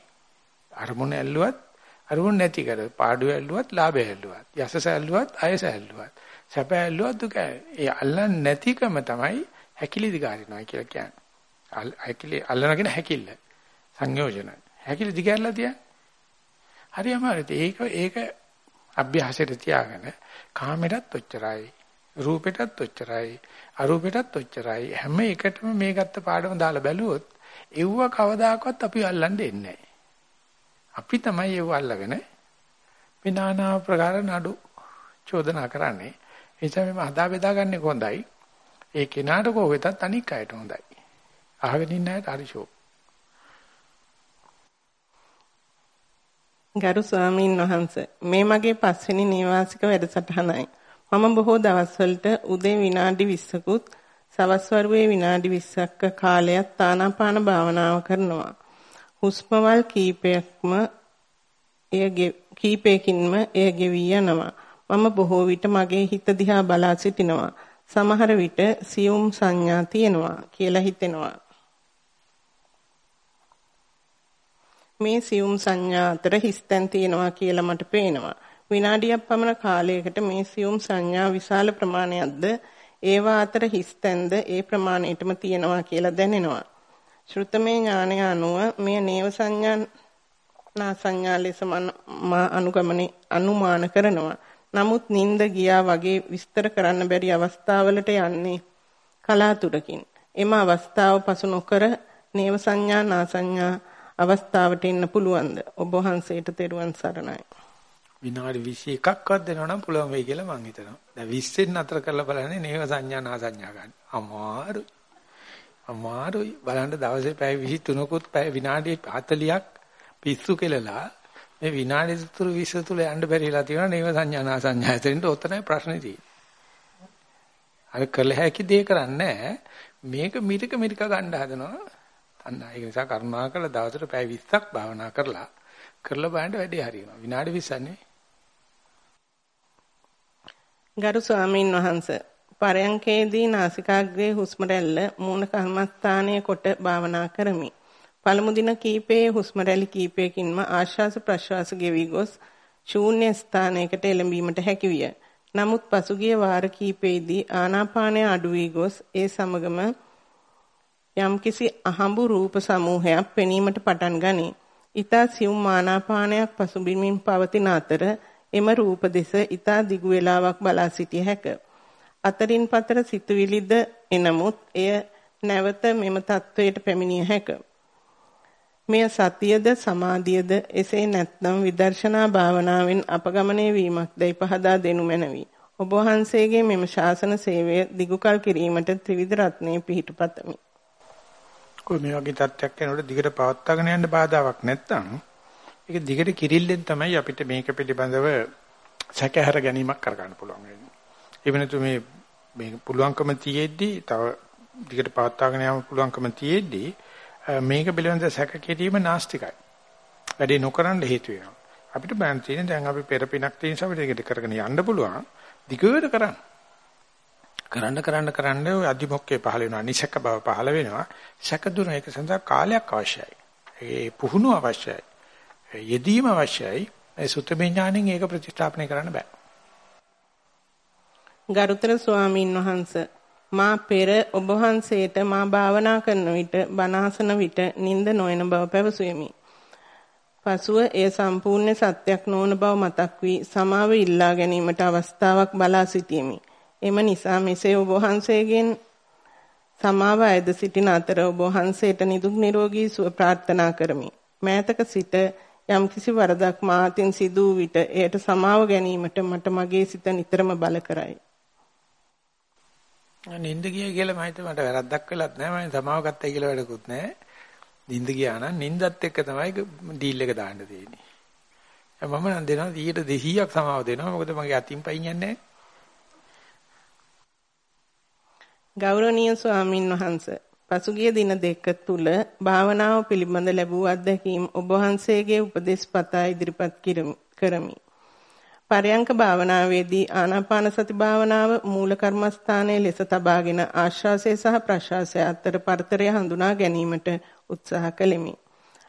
අරමුණ ඇල්ලුවත් අරමුණ නැති කර. පාඩුව ඇල්ලුවත් ලාභය ඇල්ලුවත්. යසස ඇල්ලුවත් අයස ඇල්ලුවත්. සැප ඇල්ලුවත් දුක. ඒ අල්ලන්නේ නැතිකම තමයි හැකිලි දිගාරිනවා කියලා කියන්නේ. හැකිලි අල්ලනගෙන හැකිල්ල. සංයෝජන. හැකිලි දිගහැරලා තියන්නේ. හරි අමාරුයි. ඒක ඒක අභ්‍යාසයට තියාගෙන කාමෙටත් ඔච්චරයි. රූපෙටත් ඔච්චරයි. අරූපෙටත් ඔච්චරයි. හැම එකටම මේ ගත්ත පාඩම දාලා බැලුවොත් එව්ව කවදාකවත් අපි අල්ලන්නේ නැහැ. අපි තමයි ඒව අල්ලගෙන මේ নানা ප්‍රකාර නඩු චෝදනා කරන්නේ. ඒ නිසා මේ හදා බෙදා ගන්න කොහොඳයි. ඒ කෙනාට කොහෙතත් අනික් අයට හොඳයි. අහගෙන ඉන්න අයට හරි ෂෝ. ගරු ස්වාමීන් වහන්ස මේ මගේ පස්වෙනි නිවාසික වැඩසටහනයි. මම බොහෝ දවස්වලට උදේ විනාඩි 20කුත් සවස් වරුවේ විනාඩි 20ක කාලයක් තානාපාන භාවනාව කරනවා. හුස්මවල් කීපයක්ම එය කීපයකින්ම එය ගෙවි යනවා. මම බොහෝ විට මගේ හිත දිහා බලා සිටිනවා. සමහර විට සියුම් සංඥා තියෙනවා කියලා හිතෙනවා. මේ සියුම් සංඥා අතර හිස්තැන් තියෙනවා කියලා මට පේනවා. විනාඩියක් පමණ කාලයකට මේ සියුම් සංඥා විශාල ප්‍රමාණයක්ද ඒවා අතර හිස්තැන්ද ඒ ප්‍රමාණයටම තියෙනවා කියලා දැනෙනවා. ශ්‍රුතමේ ඥානය අනුව මේ නේව සංඥා නා සංඥා ලෙස මා අනුගමනේ අනුමාන කරනවා. නමුත් නිନ୍ଦ ගියා වගේ විස්තර කරන්න බැරි අවස්ථාවලට යන්නේ කලාතුරකින්. එම අවස්ථාව පසු නොකර නේව සංඥා නා සංඥා අවස්ථාවට එන්න පුළුවන්ද? ඔබ වහන්සේට තෙරුවන් සරණයි. විනාඩි 21ක්වත් දෙනවනම් පුළුවන් වෙයි කියලා මං හිතනවා. දැන් 20ෙන් අතර කරලා බලන්නේ නේව සංඥා නා සංඥා ගන්න. අමාරුයි. අමාරුයි. බලන්න දවසේ පැය 23කුත් පැය විනාඩි 40ක් පිස්සු කෙලලා මේ විනාඩි 20 තුල යන්න බැරිලා තියෙනවා නේව සංඥා නා සංඥා. එතනින්ට ඔතනයි ප්‍රශ්නේ තියෙන්නේ. අර කළ හැකි දේ කරන්නේ මේක මිරික මිරික ගන්න හදනවා. අන්න ඒක නිසා කරුණාකරලා දවසට පැය 20ක් භාවනා කරලා කරලා බලන්න වැඩේ හරියනවා. විනාඩි 20 නේ. ගරු ස්වාමීන් වහන්ස පරයන්කේදී නාසිකාග්‍රේ හුස්ම රැල්ල මූණ කර්මස්ථානයේ කොට භාවනා කරමි. පළමු දින කීපයේ හුස්ම රැලි කීපයකින්ම ආශ්වාස ප්‍රශ්වාස ගෙවි ගොස් ශූන්‍ය ස්ථානයකට එළඹීමට හැකිවිය. නමුත් පසුගිය වාර කීපෙදී ආනාපානය අඩු වී ගොස් ඒ සමගම යම්කිසි අහඹු රූප සමූහයක් පෙනීමට පටන් ගනී. ඊතා සියුම් ආනාපානයක් පසුබිමින් පවතින අතර එම රූප දෙස ඊතා දිගු වේලාවක් බලා සිටිය හැක. අතරින් පතර සිතුවිලිද එනමුත් එය නැවත මෙම තත්වයට පැමිණිය හැක. මෙය සතියද සමාධියද එසේ නැත්නම් විදර්ශනා භාවනාවෙන් අපගමනය වීමක්දයි පහදා දෙනු මැනවි. ඔබ වහන්සේගේ මෙම ශාසන සේවය දිගුකල් කිරීමට ත්‍රිවිධ රත්නයේ පිහිටපතමි. කොයි මේ වගේ තත්ත්වයක් වෙනකොට දිගට පවත්වාගෙන යන්න බාධාවක් නැත්නම් ඒක දිගට කිරිල්ලෙන් තමයි අපිට මේක පිළිබඳව සැකහැර ගැනීමක් කරගන්න පුළුවන් වෙන්නේ. ඒ වෙනතු මේ මේ පුළුවන්කම තියෙද්දි තව දිගට පවත්වාගෙන යන්න පුළුවන්කම තියෙද්දි මේක පිළිබඳව සැක කිරීම නාස්තිකයි. වැඩේ නොකරන්න හේතු වෙනවා. අපිට බෑන් තියෙන දැන් අපි පෙර පිනක් තියෙන නිසා අපිට ඒකට කරගෙන යන්න පුළුවන්. දිගට කරන්න. කරන්න කරන්න කරන්න ඔය අදිමොක්කේ පහල වෙනවා. නිසක බව පහල වෙනවා. සැක දුන එක සඳහා කාලයක් අවශ්‍යයි. ඒ පුහුණුව අවශ්‍යයි. යෙදීම අවශ්‍යයි. ඒ සුත්තමේ ඥාණයෙන් ඒක ප්‍රතිස්ථාපනය කරන්න බෑ. ගරුතර ස්වාමින් වහන්සේ මා පෙර ඔබ වහන්සේට මා භාවනා කරන විට බණාසන විට නිින්ද නොයන බව පැවසුවෙමි. පසුව එය සම්පූර්ණ සත්‍යක් නොවන බව මතක් වී සමාව ඉල්ලා ගැනීමට අවස්ථාවක් බලා සිටියෙමි. එම නිසා මෙසේ ඔබ වහන්සේගෙන් සමාව අයද සිටින අතර ඔබ වහන්සේට නිදුක් නිරෝගී සුව ප්‍රාර්ථනා කරමි. මෑතක සිට යම්කිසි වරදක් මාතින් සිදු වූ විට එයට සමාව ගැනීමට මට මගේ සිත නිතරම බල කරයි. නින්ද ගියා කියලා මම හිතුවා මට වැරද්දක් වෙලත් නැහැ මම සමාව ගත්තයි කියලා වැඩකුත් නැහැ. නින්ද ගියා නම් නින්දත් එක්ක තමයි ඩීල් එක දාන්න තියෙන්නේ. මම නම් දෙනවා 200ක් සමාව දෙනවා මොකද මගේ අතින් පයින් යන්නේ ගෞරවනීය ස්වාමින් වහන්සේ පසුගිය දින දෙක තුල භාවනාව පිළිබඳ ලැබූ අත්දැකීම් ඔබ වහන්සේගේ උපදෙස් පතා ඉදිරිපත් කරමි. පරයන්ක භාවනාවේදී ආනාපාන සති භාවනාව මූල කර්මස්ථානයේ ලෙස තබාගෙන ආශ්වාසය සහ ප්‍රශ්වාසය අතර පරතරය හඳුනා ගැනීමට උත්සාහ කළෙමි.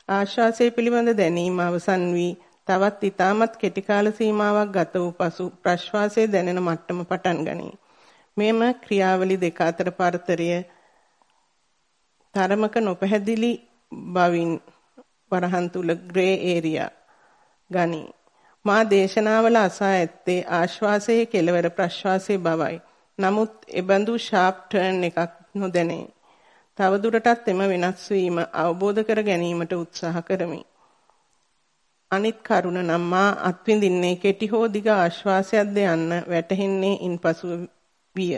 ආශ්වාසය පිළිබඳ දැනීම අවසන් වී තවත් ඊටමත් කෙටි කාල සීමාවක් ගත වූ පසු ප්‍රශ්වාසයේ දැනෙන මට්ටම පටන් ගනී. මෙම ක්‍රියාවලි දෙක අතර පරතරය තරමක නොපැහැදිලි බවින් වරහන් තුල ග්‍රේ ඒරියා ගනී. මා දේශනාවල අසා ඇත්තේ ආශ්වාසයේ කෙලවර ප්‍රශ්වාසයේ බවයි. නමුත් එබඳු ෂාප් ටර්න් එකක් නොදැනේ. තවදුරටත් එම වෙනස් වීම අවබෝධ කර ගැනීමට උත්සාහ කරමි. අනිත් කරුණ නම් මා අත්විඳින්නේ කෙටි හෝ දිග ආශ්වාසයක්ද යන්න වැටහෙන්නේ ඉන්පසු විය.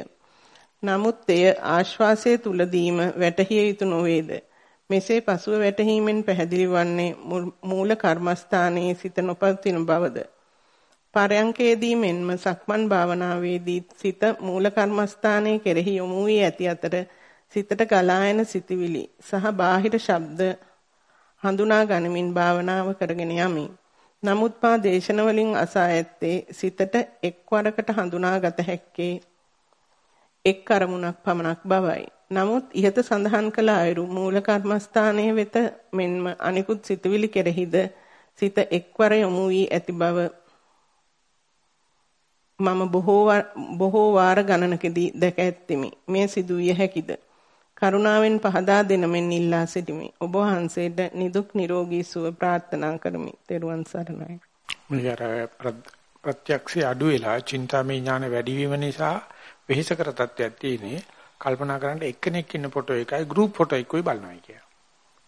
නමුත් එය ආශ්වාසය තුලදීම වැටහිය යුතු නොවේද? මෙසේ පසුව වැටහීමෙන් පැහැදිලි වන්නේ මූල කර්මස්ථානයේ සිත නොපවතින බවද පරයන්කේදී මෙන්ම සක්මන් භාවනාවේදී සිත මූල කර්මස්ථානයේ කෙරෙහි යොමු වී ඇති අතර සිතට ගලා එන සිතිවිලි සහ බාහිර ශබ්ද හඳුනා ගනිමින් භාවනාව කරගෙන යමි. නමුත් පා දේශන වලින් අසා ඇත්තේ සිතට එක්වරකට හඳුනාගත හැක්කේ එක් අරමුණක් පමණක් බවයි. නමුත් ইহත සඳහන් කළ අයුරු මූල කර්මස්ථානයේ වෙත මෙන්ම අනිකුත් සිතුවිලි කෙරෙහිද සිත එක්වර යොමු වී ඇති බව මම බොහෝ බොහෝ වාර ගණනකදී දැක ඇත්تمي. මේ සිදුවිය හැකිද? කරුණාවෙන් පහදා දෙන මෙන් ඉල්ලා සිටිමි. ඔබ වහන්සේට නිදුක් නිරෝගී සුව ප්‍රාර්ථනා කරමි. ත්වන් සරණයි. මෙහෙර ප්‍රත්‍යක්ෂය අඩු වෙලා චින්තාමය ඥාන වැඩි වීම නිසා වෙහෙසකර තත්ත්වයක් තියෙන්නේ. කල්පනා කරන්න එක්කෙනෙක් ඉන්න ෆොටෝ එකයි ගෲප් ෆොටෝ එකයි බලනවා කියලා.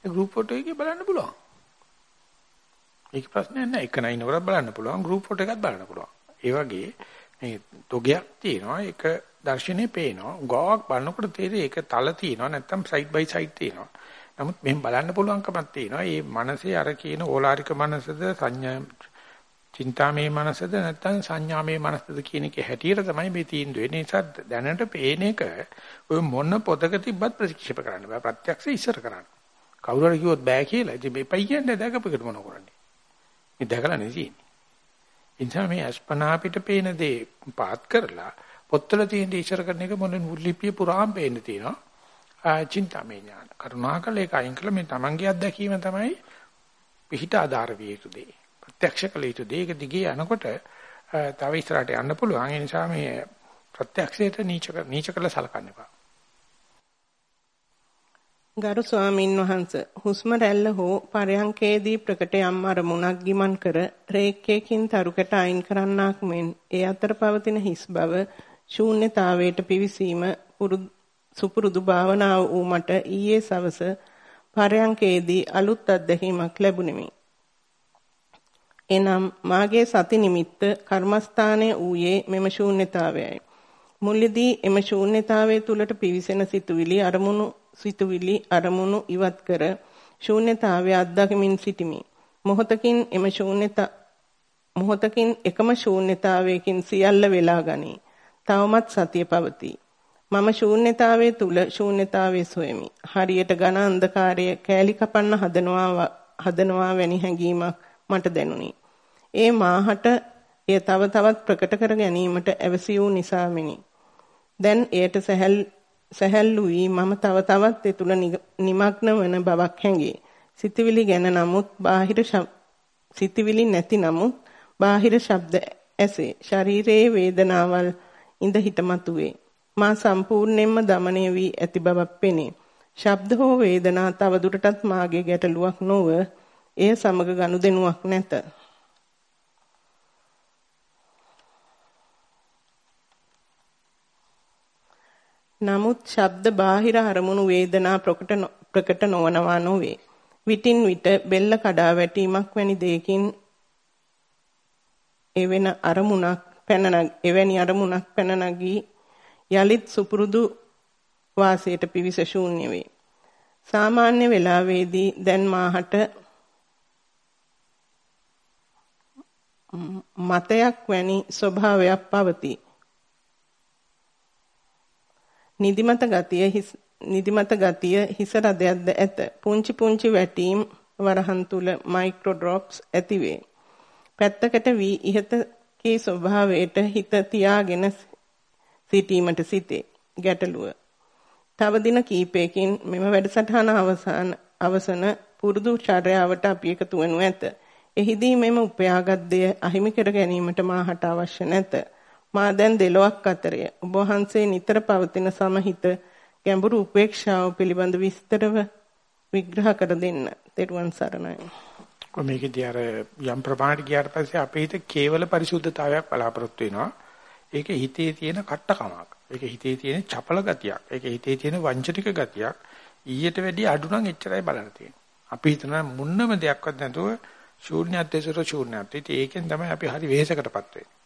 ඒ ගෲප් ෆොටෝ එකේ බලන්න පුළුවන්. ඒක ප්‍රශ්නයක් නෑ. එක නයි ඉන්නකොට බලන්න පුළුවන්. ගෲප් ෆොටෝ එකත් බලන්න පුළුවන්. ඒ වගේ මේ තොගයක් තියෙනවා. ඒක දර්ශනේ පේනවා. ගාවක් බලනකොට තේරෙයි ඒක තල තියෙනවා. නැත්තම් සයිඩ් බයි සයිඩ් තියෙනවා. නමුත් මෙහෙම බලන්න පුළුවන්කමක් තියෙනවා. මේ මනසේ අර කියන ඕලාරික මනසද සංඥා චින්තාමේ මනසද නැත්නම් සංඥාමේ මනසද කියන එක හැටියට තමයි මේ තීන්දුව වෙන්නේ. නිසා දැනට පේන එක ඔය මොන පොතක තිබ්බත් ප්‍රතික්ෂේප කරන්න බෑ. ප්‍රත්‍යක්ෂ ඉස්සර කරන්න. කවුරු හරි කිව්වොත් බෑ කියලා. ඉතින් මේපයි කියන්නේ දැකපෙකට මොන කරන්නේ. මේ දැකලා නෙදී. ඉතින් මේ අස්පනා අපිට පේන දේ පාත් කරලා පොත්වල තියෙන ඉස්සර කරන එක මොන ලිපිය පුරාම පේන්න තියෙනවා. චින්තාමේ ඥාන. කරුණාකර ඒක අයින් කළ මේ Tamange අත්දැකීම තමයි පිහිට ආධාර විය යුතු දේ. ප්‍රත්‍යක්ෂ කළ යුතු දේ. ඒක දිගේ යනකොට තව ඉස්සරහට යන්න පුළුවන්. ඒ නිසා මේ ප්‍රත්‍යක්ෂයට නීච නීච කළ සලකන්න එපා. ගරු ස්වාමින් වහන්සේ හුස්ම රැල්ල හෝ පරයන්කේදී ප්‍රකට යම් අරමුණක් ගිමන් කර රේක්කයකින් තරුකට අයින් කරන්නාක් මෙන් ඒ අතර පවතින හිස් බව ශූන්‍යතාවයට පිවිසීම සුපුරුදු භාවනාව වූ මට ඊයේ සවස පරයන්කේදී අලුත් අත්දැකීමක් ලැබුණෙමි. එනම් මාගේ සති නිමිත්ත කර්මස්ථානයේ ඌයේ මෙම ශූන්‍යතාවයයි. මුලදී එම ශූන්‍යතාවයේ තුලට පිවිසෙන සිතුවිලි අරමුණු සිතුවිලි අරමුණු ඉවත් කර ශූන්‍යතාවය අත්දැකමින් සිටිමි. මොහොතකින් එම ශූන්‍යතා මොහොතකින් එකම ශූන්‍යතාවයකින් සියල්ල වෙලා ගනී. තවමත් සතිය පවතී. මම ශූන්‍යතාවයේ තුල ශූන්‍යතාවයේ සොයමි. හරියට ඝන අන්ධකාරය කෑලි කපන්න හදනවා හදනවා වැනි හැඟීමක් මට දැනුනි. ඒ මාහට එය තව තවත් ප්‍රකට කර ගැනීමට ඇවසි වූ නිසාමිනි. දැන් එයට සැහැල්ලු වී මම තව තවත් ඒ තුල নিমগ্ন වන බවක් හැඟේ. සිතවිලි ගැන නමුත් බාහිර සිතවිලි නැති නමුත් බාහිර ශබ්ද ඇසේ. ශරීරයේ වේදනාවල් ඉඳ හිටමතුවේ. මා සම්පූර්ණයෙන්ම দমনය වී ඇති බවක් පෙනේ. ශබ්ද හෝ වේදනා තවදුරටත් මාගේ ගැටලුවක් නොව එය සමග ගනුදෙනුවක් නැත. නමුත් ශබ්ද බාහිර අරමුණු වේදනා ප්‍රකට ප්‍රකට නොවනවා නොවේ. විටින් විට බෙල්ල කඩා වැටීමක් වැනි දෙයකින් එවෙන අරමුණක් පැන එවැනි අරමුණක් පැන නගී යලිත් සුපුරුදු වාසයට පිවිස ශූන්‍ය වේ. සාමාන්‍ය වේලාවේදී දැන් මාහට මතයක් වැනි ස්වභාවයක් පවතී. නිදිමත ගතිය නිදිමත ගතිය හිස රදයක්ද ඇත. පුංචි පුංචි වැටීම් වරහන් තුල මයික්‍රෝ ඩ්‍රොප්ස් ඇතිවේ. පැත්තකට වී ඉහත කී ස්වභාවයට හිත තියාගෙන සිටීමට සිටේ. ගැටලුව. තව දින කීපයකින් මෙම වැඩසටහන අවසන් අවසන පුරුදු චර්යාවට අපි එකතු වෙනු ඇත. එහිදී මෙම උපයාගත් දෙය අහිමි කර ගැනීමට මාහට අවශ්‍ය නැත. මා දැන් දෙලොවක් අතරය. ඔබ වහන්සේ නිතර පවතින සමහිත ගැඹුරු උපේක්ෂාව පිළිබඳ විස්තරව විග්‍රහ කර දෙන්න. තෙරුවන් සරණයි. මේකදී අර යම් ප්‍රමාණයට ගියාට පස්සේ අපේ හිත කේවල පරිසුද්ධතාවයක් බලාපොරොත්තු වෙනවා. ඒක හිතේ තියෙන කට්ටකමක්. ඒක හිතේ තියෙන චපල ගතියක්. ඒක හිතේ තියෙන වංචනික ගතියක්. ඊට වැඩිය අඩු නම් එච්චරයි බලන්න තියෙන්නේ. අපි හිතන මුන්නම දෙයක්වත් නැතුව ශූන්‍යත්වයට ශූන්‍යත්වයට ඒකෙන් තමයි අපි හරි වෙහෙසකටපත් වෙන්නේ.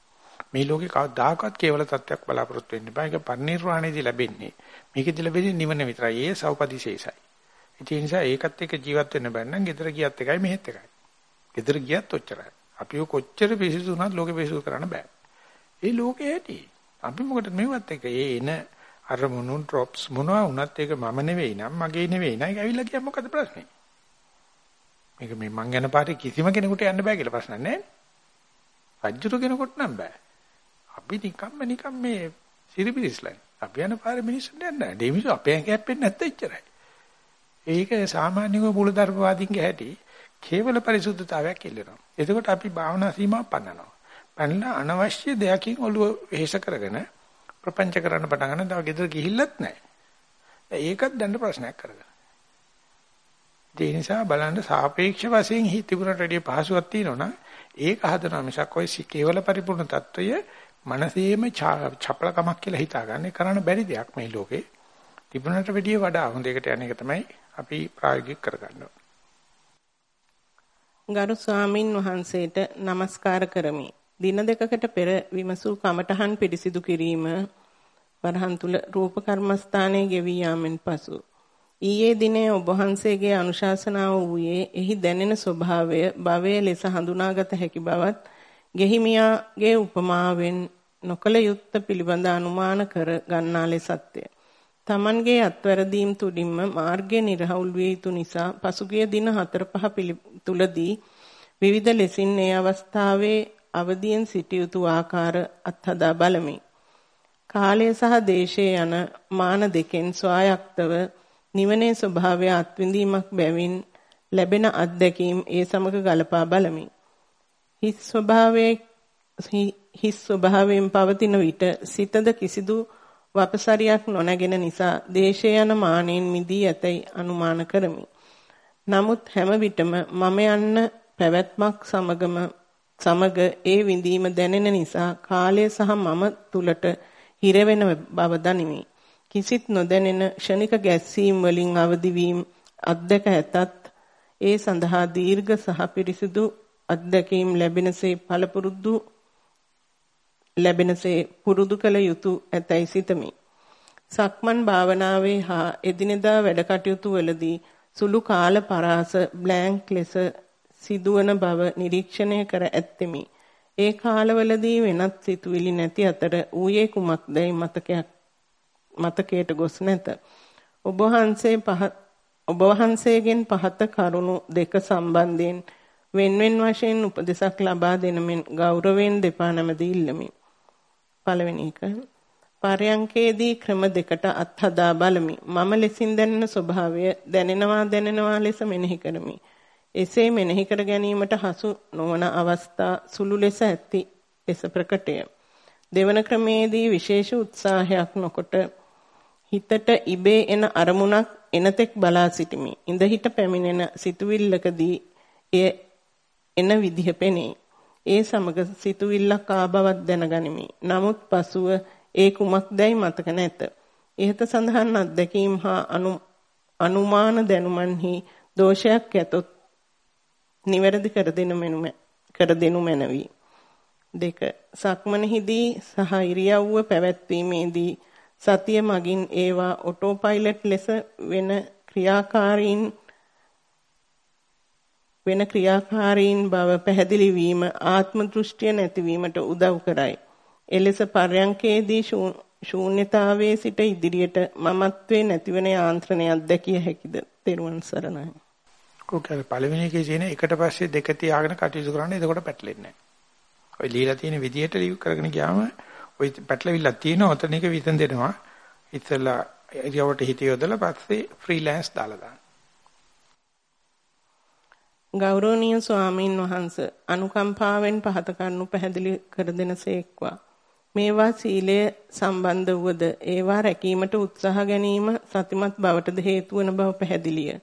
මේ ලෝකේ කවදාකවත් කේවල තත්ත්වයක් බලාපොරොත්තු වෙන්න බෑ. ඒක පරිණිරවාණයදී ලැබෙන්නේ. මේකෙදි ලැබෙන්නේ නිවන විතරයි. ඒ සෞපදිශේෂයි. ඒ නිසා ඒකත් එක්ක ජීවත් වෙන්න බෑ නම් ගෙදර ගියත් එකයි මෙහෙත් එකයි. ගෙදර ගියත් ඔච්චරයි. අපිව කොච්චර පිසිදු වුණත් ලෝකෙ පිසිදු කරන්න බෑ. ඒ ලෝකේ ඇති. අපි මොකටද මෙවත් එක ඒ එන අරමුණු ඩ්‍රොප්ස් මොනවා වුණත් ඒක මම නෙවෙයි නම් මගේ නෙවෙයි නේද? ඒක ඇවිල්ලා ගියා මොකද ප්‍රශ්නේ? මේක මේ මං යන පාරේ කිසිම කෙනෙකුට යන්න බෑ කියලා ප්‍රශ්න නැහැ. රජ්ජුරු කෙනෙකුට නම් බෑ. අපි නිකම්ම නිකම් මේ සිරිබිරිස්ලයි. අපි යන පාරේ මිනිස්සුන්ට යන්නේ නැහැ. ඒ මිනිස්සු අපේ කැප්පෙන්නේ නැත්තේ එච්චරයි. ඒක සාමාන්‍යකෝ මූලධර්මවාදීන්ගේ හැටි කේවල පරිසුද්ධතාවයක් ඉල්ලනවා. එතකොට අපි භාවනා සීමා පනනවා. පනලා අනවශ්‍ය දෙයකින් ඔළුව වෙහෙස කරගෙන ප්‍රපංච කරන්න පටන් ගන්න තව ගෙදර ගිහිල්ලත් නැහැ. ඒකත් දැන් ප්‍රශ්නයක් කරගන්න. ඒ නිසා බලන්න සාපේක්ෂ වශයෙන් හිතුණට වැඩිය පහසුවක් තියෙනවා නම් ඒක හදනවා මිසක් ඔය කේවල පරිපූර්ණ తত্ত্বය මනසේම චපලකමක් කියලා හිතාගන්නේ කරන්න බැරි දෙයක් මේ ලෝකේ. තිබුණට වැඩිය වඩා හොඳ එකට යන එක තමයි අපි ප්‍රායෝගික කරගන්න ගරු ස්වාමින් වහන්සේට নমස්කාර කරමි. දින දෙකකට පෙර විමසූ කමඨහන් පිරිසිදු කිරීම වරහන් තුල රූප කර්මස්ථානයේ ගෙවී යාමෙන් පසු ඊයේ දිනේ ඔබ වහන්සේගේ අනුශාසනාව වූයේ එහි දැනෙන ස්වභාවය භවයේ ලෙස හඳුනාගත හැකි බවත් ගෙහිමියාගේ උපමාවෙන් නොකල යුත්ත පිළිබඳ අනුමාන කර ගන්නා ලෙසත්ය. Tamanගේ අත්වැරදීම් තුලින්ම මාර්ගය නිර්හවුල් විය යුතු නිසා පසුගිය දින 4-5 තුලදී විවිධ ලෙසින් මේ අවස්ථාවේ අවදියෙන් සිටිය යුතු ආකාර අත්හදා බලමි. කාලය සහ දේශය යන මාන දෙකෙන් ස්වායක්තව නිවනේ ස්වභාවය අත්විඳීමක් බැවින් ලැබෙන අත්දැකීම් ඒ සමග ගලපා බලමි. හිස් ස්වභාවයේ හිස් ස්වභාවයෙන් පවතින විට සිතද කිසිදු වපසරියක් නොනැගෙන නිසා දේශය යන මානෙන් මිදී ඇතැයි අනුමාන කරමි. නමුත් හැම විටම මම යන්න පැවැත්මක් සමගම සමග ඒ විඳීම දැනෙන නිසා කාලය සහ මම තුලට හිර වෙන බව දනිමි. කිසිත් නොදැනෙන ෂණික ගැස්සීම් වලින් අවදි වීම අත්දැක ඇතත් ඒ සඳහා දීර්ඝ සහ පිරිසිදු අත්දැකීම් ලැබෙනසේ පළපුරුදු ලැබෙනසේ පුරුදු කළ යුතු ඇතැයි සිතමි. සක්මන් භාවනාවේ හා එදිනෙදා වැඩ කටයුතු වලදී සුළු කාල පරාස බ්ලැන්ක් ලෙස සිදුවන බව නිරීක්ෂණය කර ඇත්තෙමි. ඒ කාලවලදී වෙනත් සිතුවිලි නැති අතර ඌයේ කුමක්දයි මතකයක් මතකයට ගොස් නැත. ඔබ වහන්සේ පහ ඔබ වහන්සේගෙන් පහත කරුණු දෙක සම්බන්ධයෙන් වෙන්වෙන් වශයෙන් උපදෙසක් ලබා දෙන මෙන් ගෞරවයෙන් දෙපා නැමදී ඉල්ලමි. පළවෙනි එක පරයන්කේදී ක්‍රම දෙකට අත්හදා බලමි. මම ලෙසින් දැනෙන ස්වභාවය දැනෙනවා දැනෙනවා ලෙස මෙනෙහි කරමි. එසේ මෙනෙහි කර ගැනීමට හසු නොවන අවස්ථා සුළු ලෙස ඇති ලෙස ප්‍රකටය. දෙවන ක්‍රමේදී විශේෂ උත්සාහයක් නොකොට හිතට ඉබේ එන අරමුණක් එනතෙක් බලා සිටිමි. ඉඳ හිට පැමිණෙන සිතුවිල්ලකදී එය එන විදිහ පෙනේ. ඒ සමග සිතුවිල්ලක් ආබවක් දැනගනිමි. නමුත් පසුව ඒ කුමක්දයි මතක නැත. ඉහත සඳහන් අත්දැකීම් හා අනුමාන දැනුමන්හි දෝෂයක් ඇතොත් නිවැරදි කර දෙනු මෙනුම කර දෙනු මැනවි. දෙක සක්මනහිදී සහ ඉරියව්ව පැවැත්වීමේදී සතිය මගින් ඒවා ඔටෝ පයිලට් ලෙස වෙන ක්‍රියාකාරීන් වෙන ක්‍රියාකාරීන් බව පැහැදිලි වීම ආත්ම දෘෂ්ටිය නැතිවීමට උදව් කරයි. එලෙස පර්යංකේදී ශූන්‍යතාවයේ සිට ඉදිරියට මමත්වේ නැතිවන යාන්ත්‍රණයක් දැකිය හැකිද? තෙරුවන් සරණයි. කොකල් පළවෙනි එකේ තියෙන එකට පස්සේ දෙක තියාගෙන කටයුතු කරන්න එතකොට පැටලෙන්නේ නැහැ. ඔය ලීලා තියෙන විදියට ලියු කරගෙන ගියාම ඔය පැටලවිල්ලක් තියෙනවා ඔතන එක විසඳෙනවා. ඉතලා ඉරියවට හිත යොදලා පස්සේ ෆ්‍රීලෑන්ස් දාලා දාන්න. ගෞරවනීය ස්වාමීන් වහන්ස අනුකම්පාවෙන් පහත කරුණු පැහැදිලි කර දෙනසේක්වා මේවා සීලය සම්බන්ධ වූද ඒවා රැකීමට උත්සාහ ගැනීම සතිමත් බවටද හේතු වන බව පැහැදිලිය.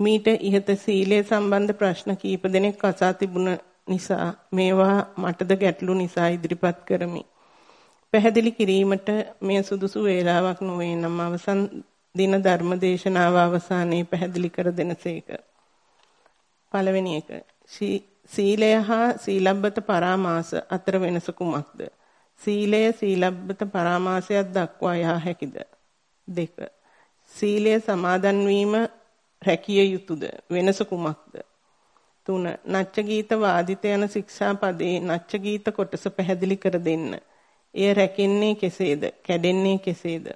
මීට ඉහත සීලය සම්බන්ධ ප්‍රශ්න කීප දෙනෙක් අසා තිබුණ නිසා මේවා මටද ගැටලු නිසා ඉදිරිපත් කරමි. පැහැදිලි කිරීමට මේ සුදුසු වේලාවක් නොවේ නම් අවසන් දින ධර්ම දේශනාව අවසානයේ පැහැදිලි කර දෙනසේක පළවෙනි එක සීලය හා සීලබ්බත පරාමාස අතර වෙනස කුමක්ද? සීලය සීලබ්බත පරාමාසයක් දක්වා යා හැකිද? දෙක. සීලය සමාදන් වීම රැකිය යුතුයද? වෙනස කුමක්ද? තුන. නච්ච ගීත වාදිත යන ශික්ෂාපදේ නච්ච ගීත කොටස පැහැදිලි කර දෙන්න. එය රැකෙන්නේ කෙසේද? කැඩෙන්නේ කෙසේද?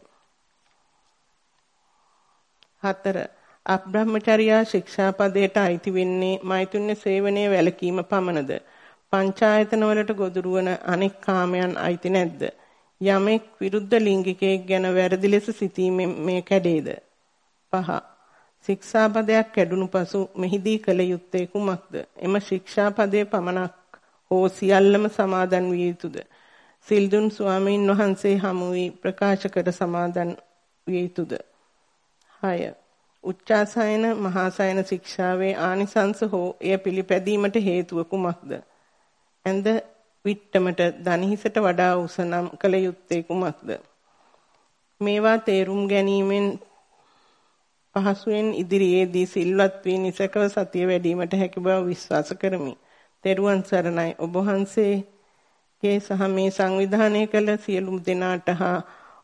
හතර. අබ්‍රහ්මචර්යා ශික්ෂාපදයට අයිති වෙන්නේ මෛතුන්‍ය සේවනයේ වැළකීම පමණද? පංචායතන වලට ගොදුරු වන අනෙක් කාමයන් අයිති නැද්ද? යමෙක් විරුද්ධ ලිංගිකයෙක් ගැන වැරදි ලෙස සිතීමෙන් මේ කැඩේද? පහ. ශික්ෂාපදයක් කැඩුණු පසු මෙහිදී කළ යුත්තේ කුමක්ද? එම ශික්ෂාපදයේ පමණක් හෝ සියල්ලම සමාදන් විය යුතුද? සිල්දුන් ස්වාමීන් වහන්සේ හමු වී ප්‍රකාශ කර සමාදන් විය යුතුද? 6. උච්චාසයන මහාසයන ශික්ෂාවේ ආනිසංස හෝ එය පිළිපැදීමට හේතුව කුමක්ද? ඇඳ විට්ටමට දණහිසට වඩා උසනම් කළ යුත්තේ කුමක්ද? මේවා තේරුම් ගැනීමෙන් පහසුවෙන් ඉදිරියේදී සිල්වත් වී නිසකව සතිය වැඩිවීමට හැකි බව විශ්වාස කරමි. තෙරුවන් සරණයි ඔබ වහන්සේගේ සහ මේ සංවිධානය කළ සියලුම දෙනාට හා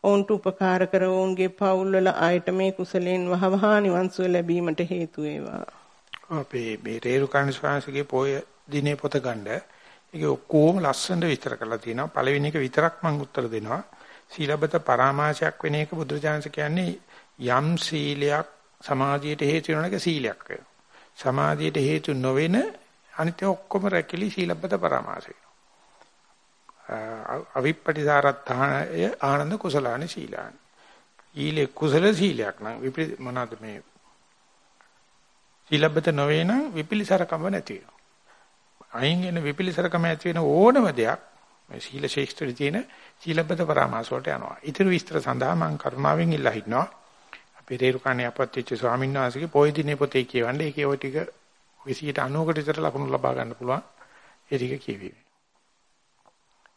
ඔවුන්ට උපකාර කර ඔවුන්ගේ පවුල්වල අයට මේ කුසලයෙන් වහවහා නිවන් සුව ලැබීමට හේතු වේවා. අපේ මේ රේරුකාණ ස්වාමීන්ගේ පොය දිනේ පොත ගන්න ඒක ඔක්කොම ලස්සනට විස්තර කරලා තියෙනවා. පළවෙනි එක විතරක් මම උත්තර දෙනවා. සීලබත පරාමාශයක් වෙන එක බුදුරජාණන් කියන්නේ යම් සීලයක් සමාධියට හේතු වෙන එක සීලයක් වෙනවා. සමාධියට හේතු නොවන අනිත් ඔක්කොම රැකිලි සීලබත පරාමාශය. අවිප්පටිසාරත්තාය ආනන්ද කුසලානි සීලානි. ඊලේ කුසල සීලයක් නම් විපරි මොනවාද මේ සීලබ්බත නොවේ නම් විපිලිසරකම නැති වෙනවා. අයින් එන විපිලිසරකම ඇති වෙන ඕනම දෙයක් මේ සීල ශේෂ්ත්‍රයේ තියෙන සීලබ්බත පරාමාස වලට යනවා. ඊටු විස්තර සඳහා මම කරුණාවෙන් ඉල්ලා හිටනවා. අපේ රේරුකාණේ අපත්‍ච්ච ස්වාමීන් වහන්සේගේ පොයි දිනේ පොතේ කියවන්නේ ඒකේ ওই ටික 290කට විතර ලකුණු ලබා ගන්න පුළුවන්. ඒ ටික කියවීම.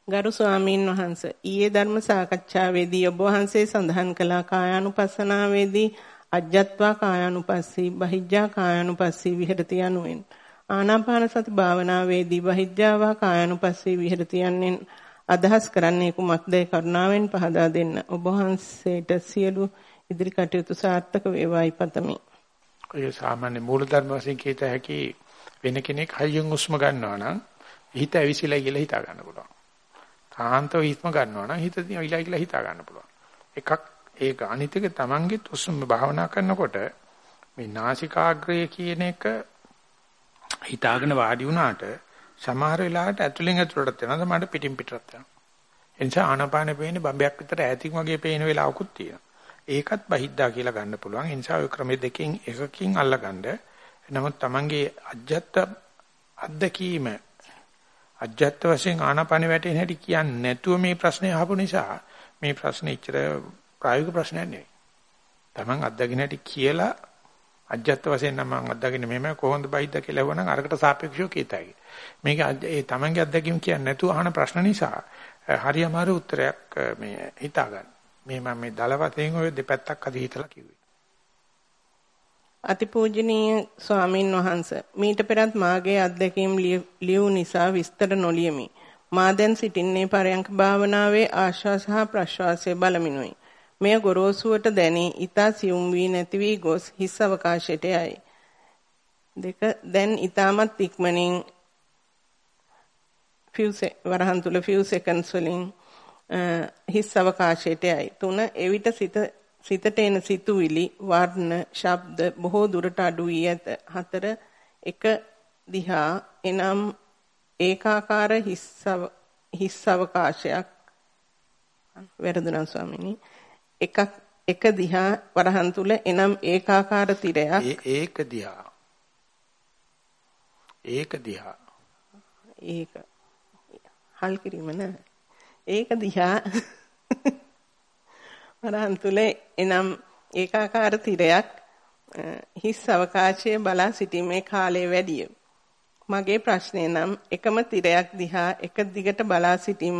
ගරු ස්වාමීන් වහන්ස ඊයේ ධර්ම සාකච්ඡාවේදී ඔබ වහන්සේ සඳහන් කළ කායානුපස්සනාවේදී අජ්ජත්වා කායානුපස්සී බහිජ්ජා කායානුපස්සී විහෙරති යනුවෙන් ආනාපාන සති භාවනාවේදී බහිජ්ජාවා කායානුපස්සී විහෙරති යන්නෙන් අදහස් කරන්නේ කුමක්ද කරුණාවෙන් පහදා දෙන්න ඔබ වහන්සේට සියලු ඉදිරි කටයුතු සාර්ථක වේවායි පතමි. ඔය සාමාන්‍ය මූලධර්ම වශයෙන් කීත හැකි වෙන කෙනෙක් හයියෙන් උස්ම ගන්නවා නම් හිත ඇවිසිලා කියලා හිතා ගන්න පුළුවන්. සාන්තව හිස්ම ගන්නවා නම් හිත විලා කියලා හිතා ගන්න පුළුවන්. එකක් ඒක අනිත් එක තමන්ගේ උස්ම භාවනා කරනකොට මේ නාසිකාග්‍රය කියන එක හිතාගෙන වාඩි වුණාට සමහර වෙලාවට ඇතුලෙන් ඇතුලටත් යනවා සමහරට පිටින් පිටටත් යනවා. ඒ නිසා ආනාපානෙ පේන්නේ බම්බයක් විතර ඈතින් වගේ පේන වෙලාවකුත් තියෙනවා. ඒකත් බහිද්දා කියලා ගන්න පුළුවන්. ඒ නිසා ඔය ක්‍රම දෙකෙන් එකකින් අල්ලගන්න. නමුත් Tamange අජ්ජත් අත්දැකීම අජ්ජත් වශයෙන් ආනාපානෙ වැටෙන හැටි කියන්නේ නැතුව මේ ප්‍රශ්නේ අහපු නිසා මේ ප්‍රශ්නේ ඉච්චර ප්‍රායෝගික ප්‍රශ්නයක් නෙවෙයි. Taman අත්දැකින හැටි කියලා අජ්ජත් වශයෙන් නම් මම අත්දකින්න මෙහෙම කොහොමද බයිද්ද කියලා වුණා අරකට සාපේක්ෂව කීතයි. මේක ඒ තමන්ගේ අත්දැකීම් කියන්නේ නැතුව අහන ප්‍රශ්න නිසා හරි අමාරු උත්තරයක් මේ හිතා ගන්න. මේ මම මේ දල වශයෙන් ඔය දෙපැත්තක් අද හිතලා කිව්වේ. අතිපූජනීය ස්වාමින් වහන්සේ මීට පෙරත් මාගේ අත්දැකීම් ලියු නිසා විස්තර නොලියමි. මා දැන් සිටින්නේ පරයන්ක භාවනාවේ ආශ්වාස හා ප්‍රශ්වාසය බලමිනුයි. මෙය ගොරෝසුවට දැනී ඊතා සියුම් වී නැති වී ගොස් හිස් අවකාශයට යයි. දෙක දැන් ඊ타මත් ඉක්මනින් few වරහන් තුල few seconds වලින් හිස් අවකාශයට යයි. තුන එවිට සිත සිතට එන සිතුවිලි වර්ණ ශබ්ද බොහෝ දුරට අඩු වී ඇත. හතර එක දිහා එනම් ඒකාකාර හිස් අවකාශයක්. වැරදුනා ස්වාමීනි. එකක් එක දිහා වරහන් තුල එනම් ඒකාකාර තිරයක්. ඒක දිහා. ඒක දිහා. ඒක. හල් කිරීම නෑ. ඒක දිහා [laughs] වරහන් තුල එනම් ඒකාකාර තිරයක් හිස් අවකාශයේ බලා සිටීමේ කාලය වැඩිය මගේ ප්‍රශ්නය නම් එකම තිරයක් දිහා එක දිගට බලා සිටීම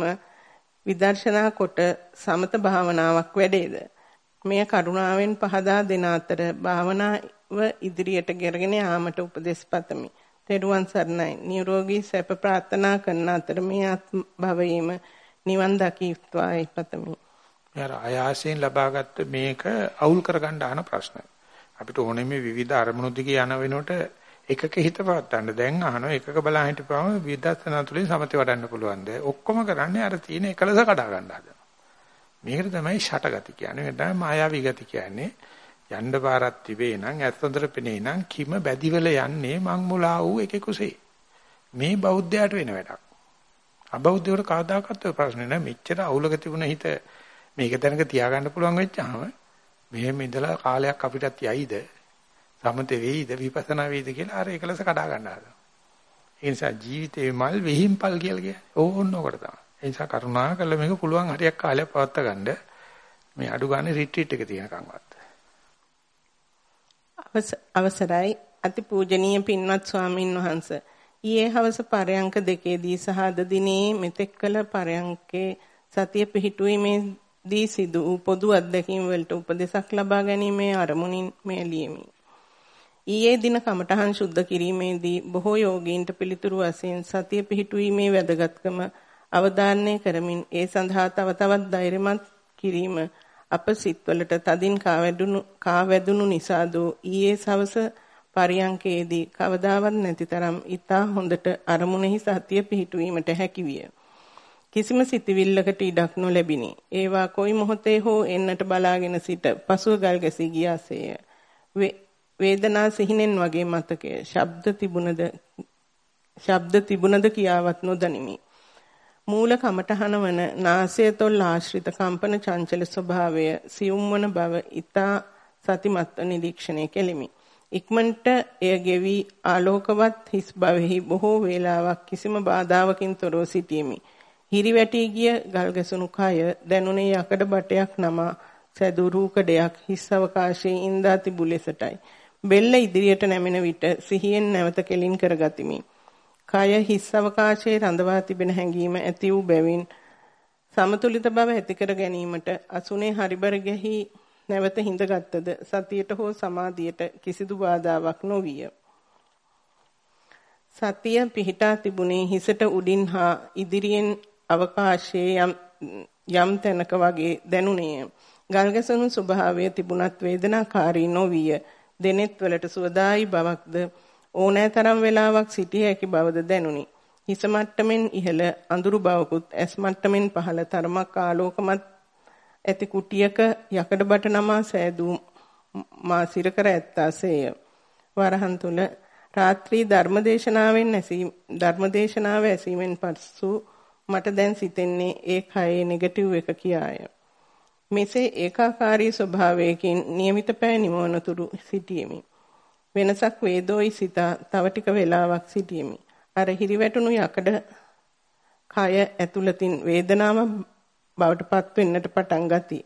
විදර්ශනා කොට සමත භාවනාවක් වැඩේද මෙය කරුණාවෙන් පහදා දෙන අතර භාවනාව ඉදිරියට ගෙරගෙන යාමට උපදෙස් පතමි. තෙරුවන් සරණයි. නිරෝගී සැප ප්‍රාර්ථනා කරන අතර මේ ආත්ම භවයේම නිවන් දකීත්වායි පතමි. යාර ආයාසයෙන් ලබාගත්ත මේක අවුල් කරගන්න ආන ප්‍රශ්න. අපිට ඕනේ මේ විවිධ අරමුණු දිගේ යන වෙනකොට එකක හිත පවත්තන්න. දැන් අහනවා එකක බලා හිටපුවම විදර්ශනා තුලින් සමතේ වඩන්න පුළුවන්ද? ඔක්කොම කරන්නේ අර තියෙන එකලස කඩා ගන්න හදනවා. මේකට තමයි ෂටගති කියන්නේ. මේකට තමයි මායාවී ගති කියන්නේ. යන්න පාරක් තිබේ නම් ඇත්තතර පෙනේ නම් කිම බැදිවල යන්නේ මං මුලා වූ එකෙකුසේ. මේ බෞද්ධයාට වෙන වැඩක්. අබෞද්ධයට කවදාකවත් ඔය ප්‍රශ්නේ නෑ. මෙච්චර අවුලක තිබුණ හිත මේක දැනක තියාගන්න පුළුවන් වෙච්චාම මෙහෙම ඉඳලා කාලයක් අපිටත් යයිද සමතේ වෙයිද විපස්සනා වෙයිද කියලා අර එකලස කඩා ගන්න හදනවා. ඒ නිසා ජීවිතේ මල් වෙහිම්පල් කියලා කියන්නේ ඕන්න ඔකට තමයි. ඒ නිසා කරුණා කළ මේක පුළුවන් හරියක් කාලයක් පවත්වා ගන්න මේ අඩු ගන්න රිට්‍රීට් එක තියෙනකන්වත්. අවසරයි අතිපූජනීය පින්වත් ස්වාමින් වහන්සේ ඊයේ හවස පරයන්ක දෙකේදී සහ අද දිනේ මෙතෙක් කළ පරයන්කේ සතිය පිහිටුවීමේදී සිදු වූ පොදු අත්දැකීම් වලට උපදෙසක් ලබා ගැනීමේ අරමුණින් මේ ලියමි. ඊයේ දින කමඨහන් සුද්ධ කිරීමේදී බොහෝ යෝගීන්ට පිළිතුරු වශයෙන් සතිය පිහිටුවීමේ වැදගත්කම අවධාරණය කරමින් ඒ සඳහා තව තවත් ධෛර්යමත් කිරීම අප සිත්වලට තදින් කාවැදුණු කාවැදුණු නිසාද ඊයේ සවස පරියංකේදී කවදාවත් නැතිතරම් ඊතා හොඳට අරමුණෙහි සතිය පිහිටුවීමට හැකියිය. කිසිම සිතවිල්ලකට ඉඩක් නොලැබිනි. ඒවා කොයි මොහොතේ හෝ එන්නට බලාගෙන සිට පසුව ගල් ගැසී ගියාසේය. වේදනා සිහිනෙන් වගේ මතකය. ශබ්ද තිබුණද ශබ්ද තිබුණද කියාවත් නොදනිමි. මූල කමඨහන වන නාසය තොල් ආශ්‍රිත කම්පන චංචල ස්වභාවය සියුම් වන බව ඊතා සතිමත්ව නිරීක්ෂණය කෙලිමි. ඉක්මනට එය ගෙවි ආලෝකවත් හිස් බවෙහි බොහෝ වේලාවක් කිසිම බාධාවකින් තොරව සිටීමි. හිරිවැටි ගිය ගල්ගසුණු කය දැනුනේ යකඩ බටයක් නමා සැදුරු කඩයක් හිස් අවකාශයේ ඉඳා තිබු ලෙසටයි. බෙල්ල ඉදිරියට නැමෙන විට සිහියෙන් නැවත කෙලින් කරගතිමි. කය හිස් අවකාශයේ රඳවා තිබෙන හැඟීම ඇති වූ බැවින් සමතුලිත බව ඇති කර ගැනීමට අසුනේ හරිබරගෙහි නැවත හිඳගත්ද සතියට හෝ සමාධියට කිසිදු බාධාවක් නොවිය. සතිය පිහිටා තිබුණේ හිසට උඩින් හා ඉදිරියෙන් අවකාශයේ යම් යම් තැනක වගේ දැනුණේය. ගල්ගසණු ස්වභාවය තිබුණත් වේදනාකාරී නොවිය. දෙනෙත් වලට සුවදායි බවක්ද ඕනෑතරම් වේලාවක් සිටිය හැකි බවද දැනුනි. හිස මට්ටමින් ඉහළ අඳුරු බවකුත් ඇස් මට්ටමින් පහළ තරමක් ආලෝකමත් ඇති කුටියක යකඩ බට නමා සෑදූ මා සිර කර ඇත්තාසේය. වරහන් තුල රාත්‍රී ධර්මදේශනාවෙන් ඇසීම ධර්මදේශනාව ඇසීමෙන් පසු මට දැන් සිතෙන්නේ ඒ කයේ නෙගටිව් එක කියාය. මෙසේ ඒකාකාරී ස්වභාවයකින් નિયમિત පෑ නිමවනතුරු සිටියෙමි. වෙනසක් වේදෝයි සිතා තව ටික වේලාවක් සිටියෙමි. අර හිරිවැටුණු යකඩ කය ඇතුළතින් වේදනාව බවට පත් වෙන්නට පටන් ගති.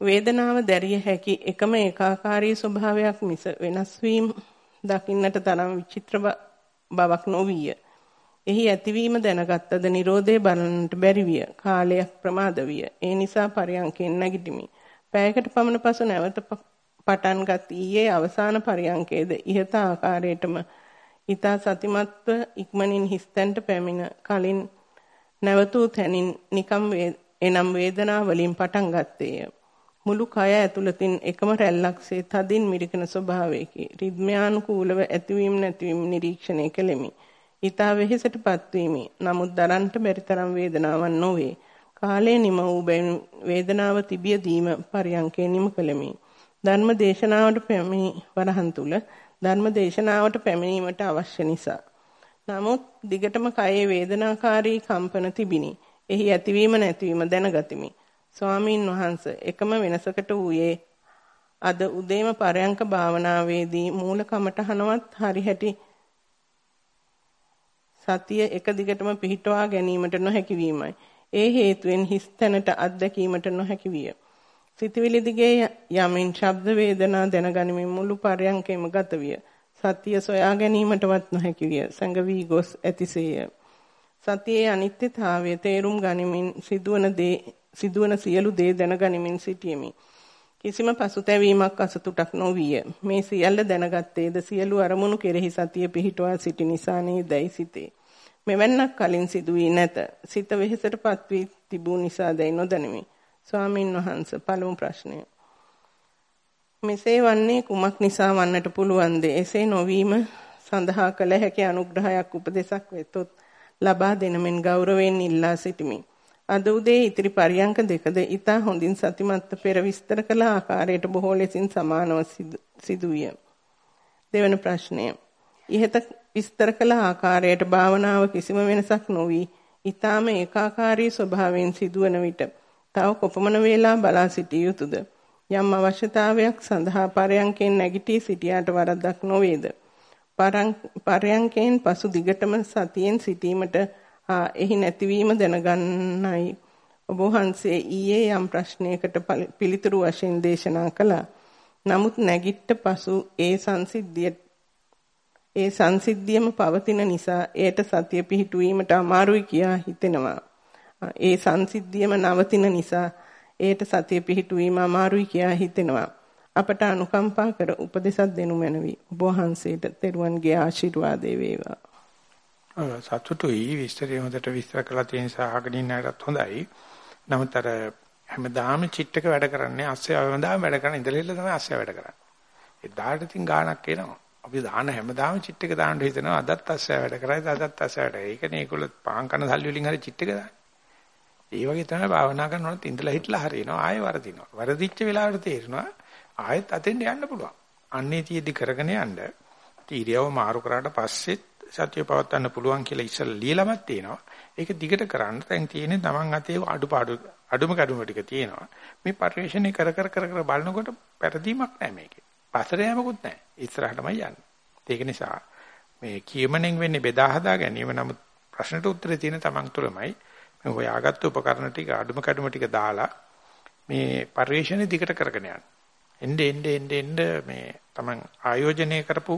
වේදනාව දැරිය හැකි එකම ඒකාකාරී ස්වභාවයක් මිස වෙනස් වීම දකින්නට තරම් විචිත්‍ර බවක් නොවිය. එහි ඇතිවීම දැනගත්තද Nirodhe බලන්නට බැරි විය. කාලයක් ප්‍රමාද විය. ඒ නිසා පරියන්කෙන් නැගිටිමි. පැයකට පමණ පසු නැවත පටන්ගත් ඊයේ අවසාන පරියන්කේද ඉහත ආකාරයටම ඊතා සතිමත්ව ඉක්මනින් හිස්තැන්ට පැමිණ කලින් නැවතූ තැනින් නිකම් එනම් වේදනා වලින් පටන් ගත්තේය. මුළු කය ඇතුළතින් එකම රැල්ලක්සේ තදින් මිරිකන ස්වභාවයකි. රිද්මයානුකූලව ඇතිවීම නැතිවීම නිරීක්ෂණය කෙලෙමි. ඊතා වෙහෙසටපත් වීමි. නමුත් දරන්නට බැරි තරම් වේදනාවක් නොවේ. කාලය නිම වූ බැවින් වේදනාව තිබිය දීම පරියන්කේ නිම කළෙමි. ධර්ම දේශනාවට පැමිණි වරහන් තුල ධර්ම දේශනාවට පැමිණීමට අවශ්‍ය නිසා. නමුත් දිගටම කයේ වේදනාකාරී කම්පන තිබිනි. එහි ඇතිවීම නැතිවීම දැනගතිමි. ස්වාමීන් වහන්ස එකම වෙනසකට වූයේ අද උදේම පරයන්ක භාවනාවේදී මූල කමටහනවත් හරි හැටි සතිය එක දිගටම පිහිටවා ගැනීමට නොහැකි වීමයි. ඒ හේතුවෙන් හිස් තැනට අත්දැකීමට නොහැකි විය. සිතවිලි දිගේ යමින් ශබ්ද වේදනා දැනගනිමින් මුළු පරයන්කෙම ගත විය. සතිය සොයා ගැනීමටවත් නොහැකි විය. සංගවි ගොස් ඇතිසේය. සතියේ අනිත්‍යතාවය තේරුම් ගනිමින් සිදුවන දේ සිදුවන සියලු දේ දැනගනිමින් සිටියෙමි. කිසිම පසුතැවීමක් අසතුටක් නොවිය. මේ සියල්ල දැනගත්තේද සියලු අරමුණු කෙරෙහි සතිය පිහිටුවා සිටි නිසා නේදයි සිතේ. මෙවැන්නක් කලින් සිදු වී නැත. සිත වෙහෙසටපත් වී තිබූ නිසා දැයි නොදැනිමි. ස්වාමින් වහන්සේ පළමු ප්‍රශ්නය. මෙසේ වන්නේ කුමක් නිසා වන්නට පුළුවන්ද? එසේ නොවීම සඳහා කළ හැකි අනුග්‍රහයක් උපදේශක් වෙතොත් ලබා දෙනමෙන් ගෞරවයෙන් ඉල්ලා සිටිමි. අද උදේ ඉතිරි පරියංක දෙකද ඊතා හොඳින් සතිමත්ව පෙර විස්තර කළ ආකාරයට බොහෝ ලෙසින් සමානව සිදුවිය. දෙවන ප්‍රශ්නය. ඉහත විස්තර කළ ආකාරයට භාවනාව කිසිම වෙනසක් නොවි ඊ타ම ඒකාකාරී ස්වභාවයෙන් සිදුවන විට තව කොපමණ වේලා බලා සිටිය යුතුද? යම් අවශ්‍යතාවයක් සඳහා පරයන්කෙන් නැගිටී සිටියාට වරදක් නොවේද? පරයන්කෙන් පසු දිගටම සතියෙන් සිටීමට ආ එහි නැතිවීම දැනගන්නයි. ඔබ වහන්සේ ඊයේ යම් ප්‍රශ්නයකට පිළිතුරු වශයෙන් දේශනා කළා. නමුත් නැගිට පසු ඒ සංසිද්ධිය ඒ සංසිද්ධියම පවතින නිසා ඒට සතිය පිහිටුවීමට අමාරුයි කියා හිතෙනවා. ඒ සංසිද්ධියම නවතින නිසා ඒට සතිය පිහිටුවීම අමාරුයි කියා හිතෙනවා. අපට අනුකම්පා කර උපදෙසක් දෙනු මැනවි. ඔබ වහන්සේට තෙරුවන්ගේ ආශිර්වාදේ වේවා. සතුටුයි විස්තරය හොඳට විස්තර කරලා තියෙන නිසා අහගෙන ඉන්නටත් හොඳයි. නමුත් අර හැමදාම චිට්ටක වැඩ කරන්නේ අස්සය හැමදාම වැඩ කරන ඉඳලෙල්ල තමයි අස්සය වැඩ කරන්නේ. එදාට ඉතින් ගාණක් එනවා. අපි දාන හැමදාම චිට්ටක දාන්න හිතනවා අදත් අස්සය වැඩ කරයි අදත් අස්සය වැඩ. ඒකනේ ඒගොල්ලෝ පාන් කන සල්ලි වලින් හරි චිට්ටක දාන්නේ. ඒ වගේ තමයි භාවනා කරනකොට ඉඳලා හිටලා හරියනවා ආයෙ වරදිනවා. වරදිච්ච වෙලාවට තේරෙනවා ආයෙත් අතෙන්ට යන්න පුළුවන්. අන්නේ තියේදී කරගෙන යන්න තීරියව මාරු කරාට පස්සෙත් සතිය පවත්වන්න පුළුවන් කියලා ඉස්සෙල්ලා ලියලමත් තියෙනවා. ඒක දිගට කරන්න දැන් තියෙන්නේ Taman අතේ අඩුපාඩු අඩුම කැඩුම ටික තියෙනවා. මේ පරිශ්‍රණය කර කර කර කර බලනකොට පෙරදීමක් නැහැ මේකේ. පතර යෑමකුත් නැහැ. ඉස්සරහටමයි යන්නේ. ඒක නිසා මේ කියමනෙන් වෙන්නේ බෙදා හදා ගැනීම නමුත් ප්‍රශ්නට උත්තරේ තියෙන Taman තුළමයි. මේ හොයාගත්තු උපකරණ ටික අඩුම කැඩුම ටික දාලා මේ පරිශ්‍රණය දිගට කරගෙන යන්න. එnde ende ende ende මේ Taman ආයෝජනය කරපු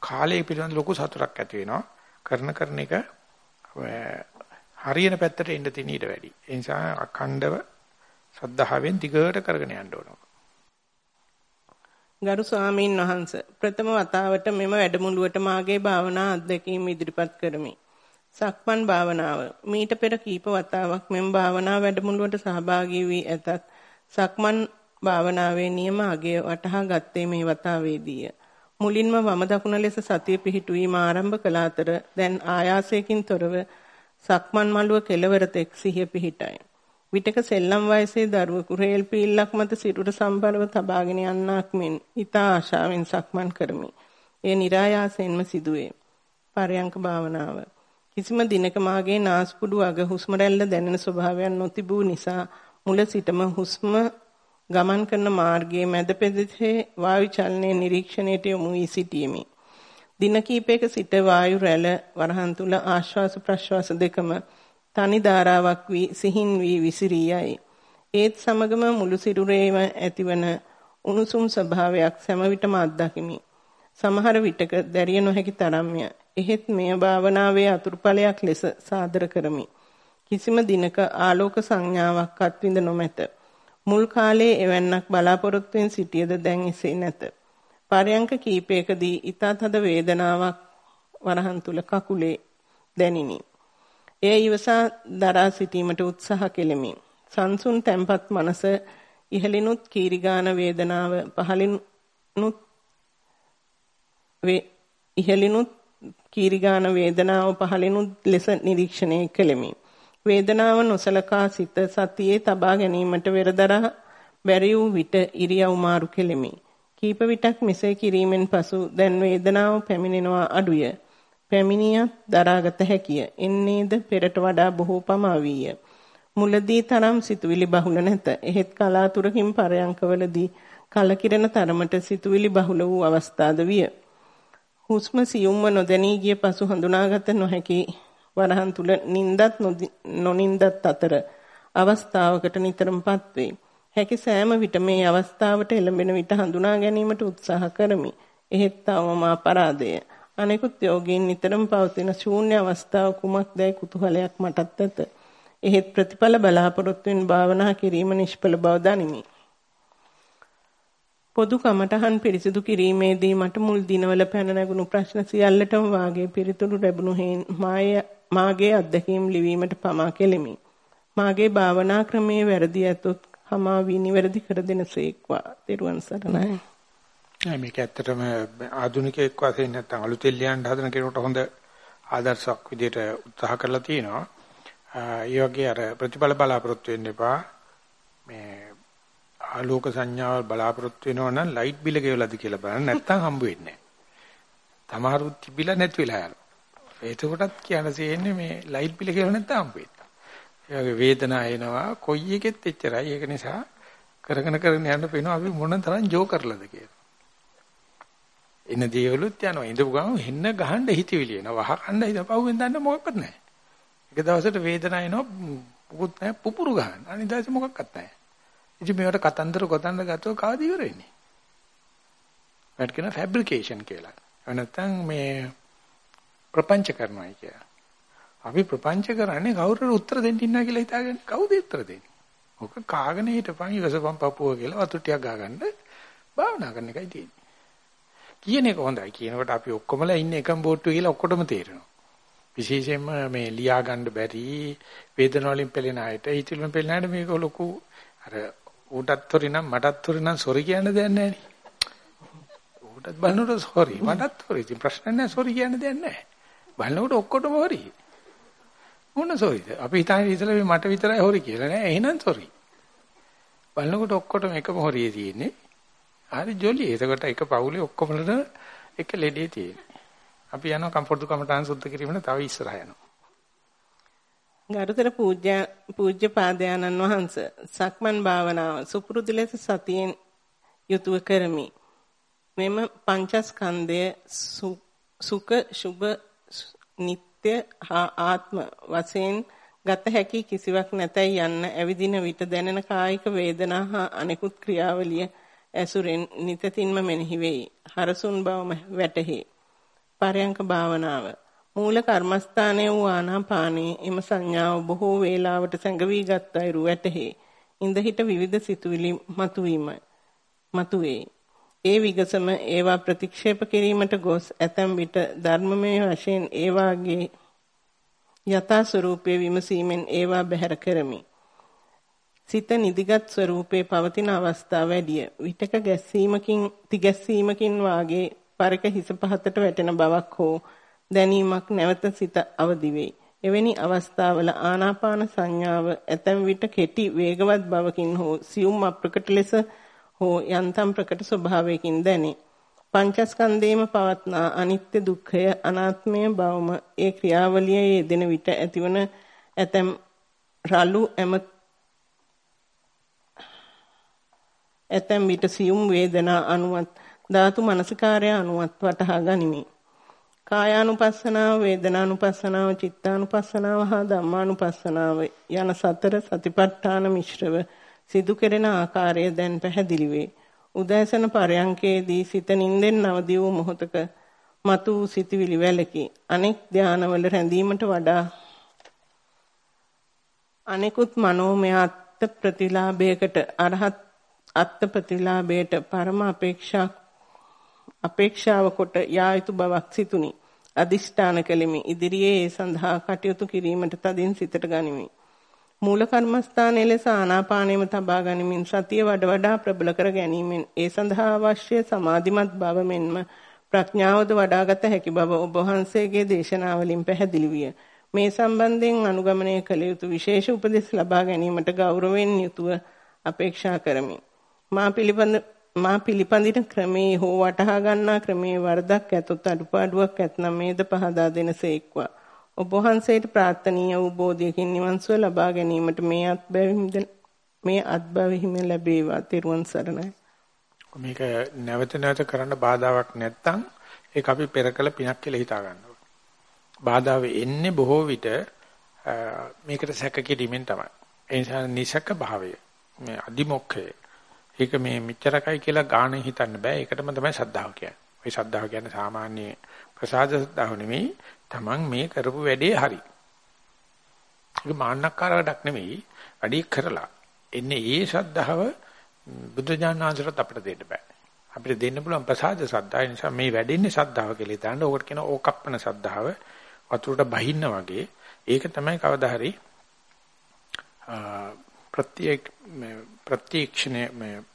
කාලය පිළිබඳ ලොකු සතුටක් ඇති වෙනවා. කරන කරන එක හරියන පැත්තට එන්න තියෙන ඊට වැඩි. ඒ නිසා අඛණ්ඩව සද්ධාවෙන් දිගට කරගෙන යන්න ඕන. ගරු ස්වාමීන් වහන්ස ප්‍රථම වතාවට මෙම වැඩමුළුවට මාගේ භාවනා අත්දැකීම් ඉදිරිපත් කරමි. සක්මන් භාවනාව මීට පෙර කීප වතාවක් මෙම භාවනා වැඩමුළුවට සහභාගී වී ඇතත් සක්මන් භාවනාවේ නියම අගය වටහා ගත්තේ මේ වතාවේදීය. මුලින්ම වම දකුණ ලෙස සතිය පිහිටුවීම ආරම්භ කළ අතර දැන් ආයාසයෙන් තොරව සක්මන් මළුව කෙළවර තෙක් සිහිය පිහිටයි. විටක සෙල්ලම් වයසේ දරුවෙකු රේල් පීල්ලක් මත සිරුර සම්බරව තබාගෙන යන්නක් මෙන් ඊතා ආශාවෙන් සක්මන් කරමි. එය નિરાයාසයෙන්ම සිදුවේ. පරයන්ක භාවනාව. කිසිම දිනක මාගේ නාස්පුඩු අග හුස්ම රැල්ල දැනෙන ස්වභාවයක් නොතිබූ නිසා මුල සිටම හුස්ම ගමන් කරන මාර්ගයේ මැද පෙදෙසේ වායු චලනයේ නිරීක්ෂණයට යොමු වී සිටියෙමි. දින කිහිපයක සිට වායු රැළ වරහන් තුල ආශ්වාස ප්‍රශ්වාස දෙකම තනි ධාරාවක් වී සිහින් වී විසිරී යයි. ඒත් සමගම මුළු සිරුරේම ඇතිවන උණුසුම් ස්වභාවයක් සෑම විටම අත්දකිමි. සමහර විටක දැරිය නොහැකි තරම්ය. එහෙත් මෙය භාවනාවේ අතුරුඵලයක් ලෙස සාදර කරමි. කිසිම දිනක ආලෝක සංඥාවක් අත්විඳ නොමැත. මුල් කාලයේ එවන්නක් බලාපොරොත්තුෙන් සිටියද දැන් එසේ නැත. පරයන්ක කීපයකදී ඊටත් හද වේදනාවක් වරහන් තුල කකුලේ දැනිනි. එය ඉවසා දරා සිටීමට උත්සාහ කෙලිමි. සංසුන් තැම්පත් මනස ඉහළිනුත් කීරිගාන වේදනාව පහළිනුත් වේ ඉහළිනුත් කීරිගාන වේදනාව පහළිනුත් ලෙස නිරීක්ෂණය කෙලිමි. වේදනාව නොසලකා සිත සතියේ තබා ගැනීමට වෙරදරා බැරි වූ විට ඉරියව් මාරු කෙලිමි. කීප විටක් මෙසේ කිරීමෙන් පසු දැන් වේදනාව පැමිණෙනවා අඩුය. පැමිණියත් දරාගත හැකිය. එන්නේද පෙරට වඩා බොහෝ පමා වීය. මුලදී තරම් සිතුවිලි බහුල නැත. එහෙත් කලාතුරකින් පරයන්කවලදී කලකිරෙන තරමට සිතුවිලි බහුල වූ අවස්ථාද විය. හුස්ම සියුම්ව නොදැනී ගිය පසු හඳුනාගත නොහැකි වරහන් තුල නින්දත් නොනින්දත් අතර අවස්ථාවකට නිතරමපත් වේ. හැකි සෑම විට මේ අවස්ථාවට එළඹෙන විට හඳුනා ගැනීමට උත්සාහ කරමි. එහෙත් තවම අපරාධය. අනෙකුත් යෝගීන් නිතරම පවතින ශූන්‍ය අවස්ථාව කුමක්දයි කුතුහලයක් මටත් ඇත. එහෙත් ප්‍රතිඵල බලාපොරොත්තුෙන් භාවනා කිරීම නිෂ්ඵල බව දනිමි. පොදු කමටහන් පිරිසිදු කිරීමේදී මට මුල් දිනවල පැන නැගුණු ප්‍රශ්න සියල්ලටම වාගේ පිරිතුරු ලැබුණු හේන් මාගේ අත්දැකීම් ලිවීමට පමා කෙලිමි. මාගේ භාවනා ක්‍රමයේ වැරදි ඇතොත් හමා වී නිවැරදි කර දෙනසේක්වා. ත්වන් සරණයි. මේක ඇත්තටම ආධුනිකයෙක් වශයෙන් නැත්නම් අලුතෙන් ලියන්න හදන කෙනෙකුට හොඳ ආදර්ශයක් විදිහට උත්සාහ කරලා තියෙනවා. ඒ වගේ අර ප්‍රතිඵල බලාපොරොත්තු වෙන්න එපා. මේ ආලෝක සංඥාවල් බලාපොරොත්තු වෙනවා නම් ලයිට් බිල ගෙවලාද කියලා බලන්න නැත්නම් හම්බ වෙන්නේ නැහැ. තමාරු තිබිලා නැති වෙලා යනවා. එතකොටත් කියන්න තියෙන්නේ මේ ලයිට් බිල ගෙවලා නැත්නම් හම්බ වෙන්නේ. ඒ වගේ වේදනාව එනවා කොයි එකෙත් එච්චරයි. ඒක නිසා කරගෙන කරගෙන යන්න පේනවා අපි මොන තරම් ජෝ කරලාද කියලා. එන දේවලුත් යනවා. ඉඳපු ගමන් හෙන්න ගහන්න හිතවිලි එනවා. වහ කන්න හිත පහුවෙන් දන්න මොකක්වත් නැහැ. එක දවසට වේදනාව එනවා පුකුත් නැහැ පුපුරු ගන්න. අනිත් දවසේ මොකක්වත් නැහැ. ඉතින් මේවට කතන්දර ගොතන්න ගත්තොත් කවද ඉවර වෙන්නේ? මේකට කියන ෆැබ්‍රිකේෂන් කියලා. නැත්නම් මේ ප්‍රපංච කරනවා කියලා. අපි ප්‍රපංච කරන්නේ කවුරුර උත්තර දෙන්න ඉන්නා කියලා හිතාගෙන කවුද උත්තර දෙන්නේ? ඔක කාගෙන හිටපන් ඉවසපන් පපුව කියලා වතු ටිකක් ගාගන්න භාවනා කරන එකයි තියෙන්නේ. කියන එක හොඳයි. කියනකොට අපි ඔක්කොමලා ඉන්නේ එකම බෝට්ටුවේ කියලා ඔක්කොටම තේරෙනවා. විශේෂයෙන්ම මේ ලියා ගන්න බැරි වේදනාව වලින් පෙළෙන අයට හිතෙන්න පෙළෙන අයට මේක ලොකු අර ඌටත් තොරි නම් මටත් තොරි නම් සොරි කියන්න දෙයක් නැහැ නේ. ඌටත් බලනකොට සොරි මටත් තොරි. ඉතින් ප්‍රශ්න නැහැ සොරි කියන්න දෙයක් නැහැ. බලනකොට ඔක්කොටම හොරි. මොන සොරිද? අපි හිතන්නේ ඉතලා මේ මට විතරයි හොරි කියලා නෑ. එහෙනම් සොරි. බලනකොට ඔක්කොටම එකම හොරියේ තියෙන්නේ. හරි ජොලි. එතකොට එක පවුලේ ඔක්කොමලට එක ලෙඩේ තියෙන්නේ. අපි යනවා කම්ෆර්ට් කමටහන් සුද්ධ කිරීමට තව ඉස්සරහ යනවා. ගරුතර පූජ්‍ය පූජ්‍ය පාදයන්න් වහන්ස සක්මන් භාවනාව සුපුරුදු ලෙස සතියෙන් යුතුව කරමි. මෙම පංචස්කන්ධය සුඛ සුභ නিত্য හා ආත්ම වශයෙන් ගත හැකි කිසිවක් නැතයි යන්න ඇවිදින විට දැනෙන කායික වේදනා හා අනෙකුත් ක්‍රියාවලිය ඇසුරෙන් නිතින්ම මෙනෙහි වෙයි. හරසුන් බවම වැටහි. පරයන්ක භාවනාව මූල කර්මස්ථානයේ වූ ආනාපානයේ එම සංඥාව බොහෝ වේලාවට සැඟවී ගත් අයුරු වැටහි. ඉඳ හිට විවිධ සිතුවිලි මතුවීම මතුවේ. ඒ විගසම ඒවා ප්‍රතික්ෂේප කිරීමට ගොස් ඇතැම් විට ධර්මමය වශයෙන් ඒවාගේ යථා ස්වરૂපයේ විමසීමෙන් ඒවා බැහැර කරමි. සිත නිදිගත් ස්වરૂපයේ පවතින අවස්ථා වැඩිය. විටක ගැස්සීමකින් තිගැස්සීමකින් වාගේ පරක හිස පහතට වැටෙන බවක් හෝ දැනීමක් නැවත සිත අවදි වෙයි. එවැනි අවස්ථාවල ආනාපාන සංඥාව ඇතැම් විට කෙටි වේගවත් බවකින් හෝ සියුම් අප්‍රකට ලෙස හෝ යන්තම් ප්‍රකට ස්වභාවයකින් දැනේ. පංචස්කන්ධේම පවත්නා අනිත්‍ය දුක්ඛය අනාත්මය බවම ඒ ක්‍රියාවලියේ යෙදෙන විට ඇතිවන ඇතම් රළු එම ඇතම් විට සියුම් වේදනා අනුවත් ධාතු මනසිකාරය අනුවත් වටහා ගනිමි. කායානුපස්සනාව, වේදනානුපස්සනාව, චිත්තානුපස්සනාව හා ධම්මානුපස්සනාව යන සතර සතිපට්ඨාන මිශ්‍රව සිදු කෙරෙන ආකාරය දැන් පැහැදිලි වේ. උදෑසන පරයන්කේදී සිත නින්දෙන් නවදී වූ මොහොතක මතු වූ සිතවිලි වැලකි. අනෙක් ධානවල රැඳීමට වඩා අනෙකුත් මනෝමය අත්ත් ප්‍රතිලාභයකට අරහත් අත්ත් ප්‍රතිලාභයට පරම අපේක්ෂා අපේක්ෂාව කොට යා යුතු බවක් සිතුනි. අදිෂ්ඨාන කළෙමි. ඉදිරියේ ඒ සඳහා කටයුතු කිරීමට තදින් සිතට ගනිමි. මූල කර්මස්ථානයේ ලෙස ආනාපානෙම තබා ගනිමින් සතිය වඩ වඩා ප්‍රබල කර ගැනීමෙන් ඒ සඳහා අවශ්‍ය සමාධිමත් බව මෙන්ම ප්‍රඥාවද වඩාගත හැකි බව ඔබ වහන්සේගේ දේශනාවලින් පැහැදිලි විය. මේ සම්බන්ධයෙන් අනුගමනය කළ යුතු විශේෂ උපදෙස් ලබා ගැනීමට ගෞරවයෙන් යුතුව අපේක්ෂා කරමි. මා පිළිබඳ මා පිළිපදින ක්‍රමේ හෝ වටහා ගන්නා ක්‍රමේ වරදක් ඇතොත් අඩුපාඩුවක් ඇතනම් මේද පහදා දෙනසේක්වා. ඔබ වහන්සේට ප්‍රාර්ථනීය වූ බෝධියකින් නිවන් සුව ලබා ගැනීමට මේ අත්බැවින්ද මේ අත්බැවිහිම ලැබේවා. තෙරුවන් සරණයි. මේක නැවත නැවත කරන්න බාධාවක් නැත්තම් ඒක අපි පෙර කළ පිනක් කියලා හිතා ගන්නවා. බාධාව එන්නේ බොහෝ විට මේකට සැක කිරීමෙන් තමයි. ඒ නිසා නිසක භාවය මේ අදිමොක්ඛය ඒක මේ මෙච්චරකයි කියලා ගාණ හිතන්න බෑ. ඒකටම තමයි සද්ධාව කියන්නේ. ওই සද්ධාව කියන්නේ සාමාන්‍ය ප්‍රසාද සද්ධාව නෙමෙයි. Taman මේ කරපු වැඩේ හරි. ඒක මාන්නක්කාර වැඩක් නෙමෙයි. වැඩි කරලා එන්නේ ඒ සද්ධාව බුද්ධ ඥානාංශයට අපිට දෙන්න බෑ. අපිට දෙන්න පුළුවන් ප්‍රසාද සද්ධාය නිසා මේ වැඩෙන්නේ සද්ධාව කියලා හිතන්න. ඕකට කියන ඕකප්පන සද්ධාව වතුරට බහින්න වගේ. ඒක තමයි කවදා හරි ප්‍රත්‍යක් ප්‍රත්‍යක්ෂණය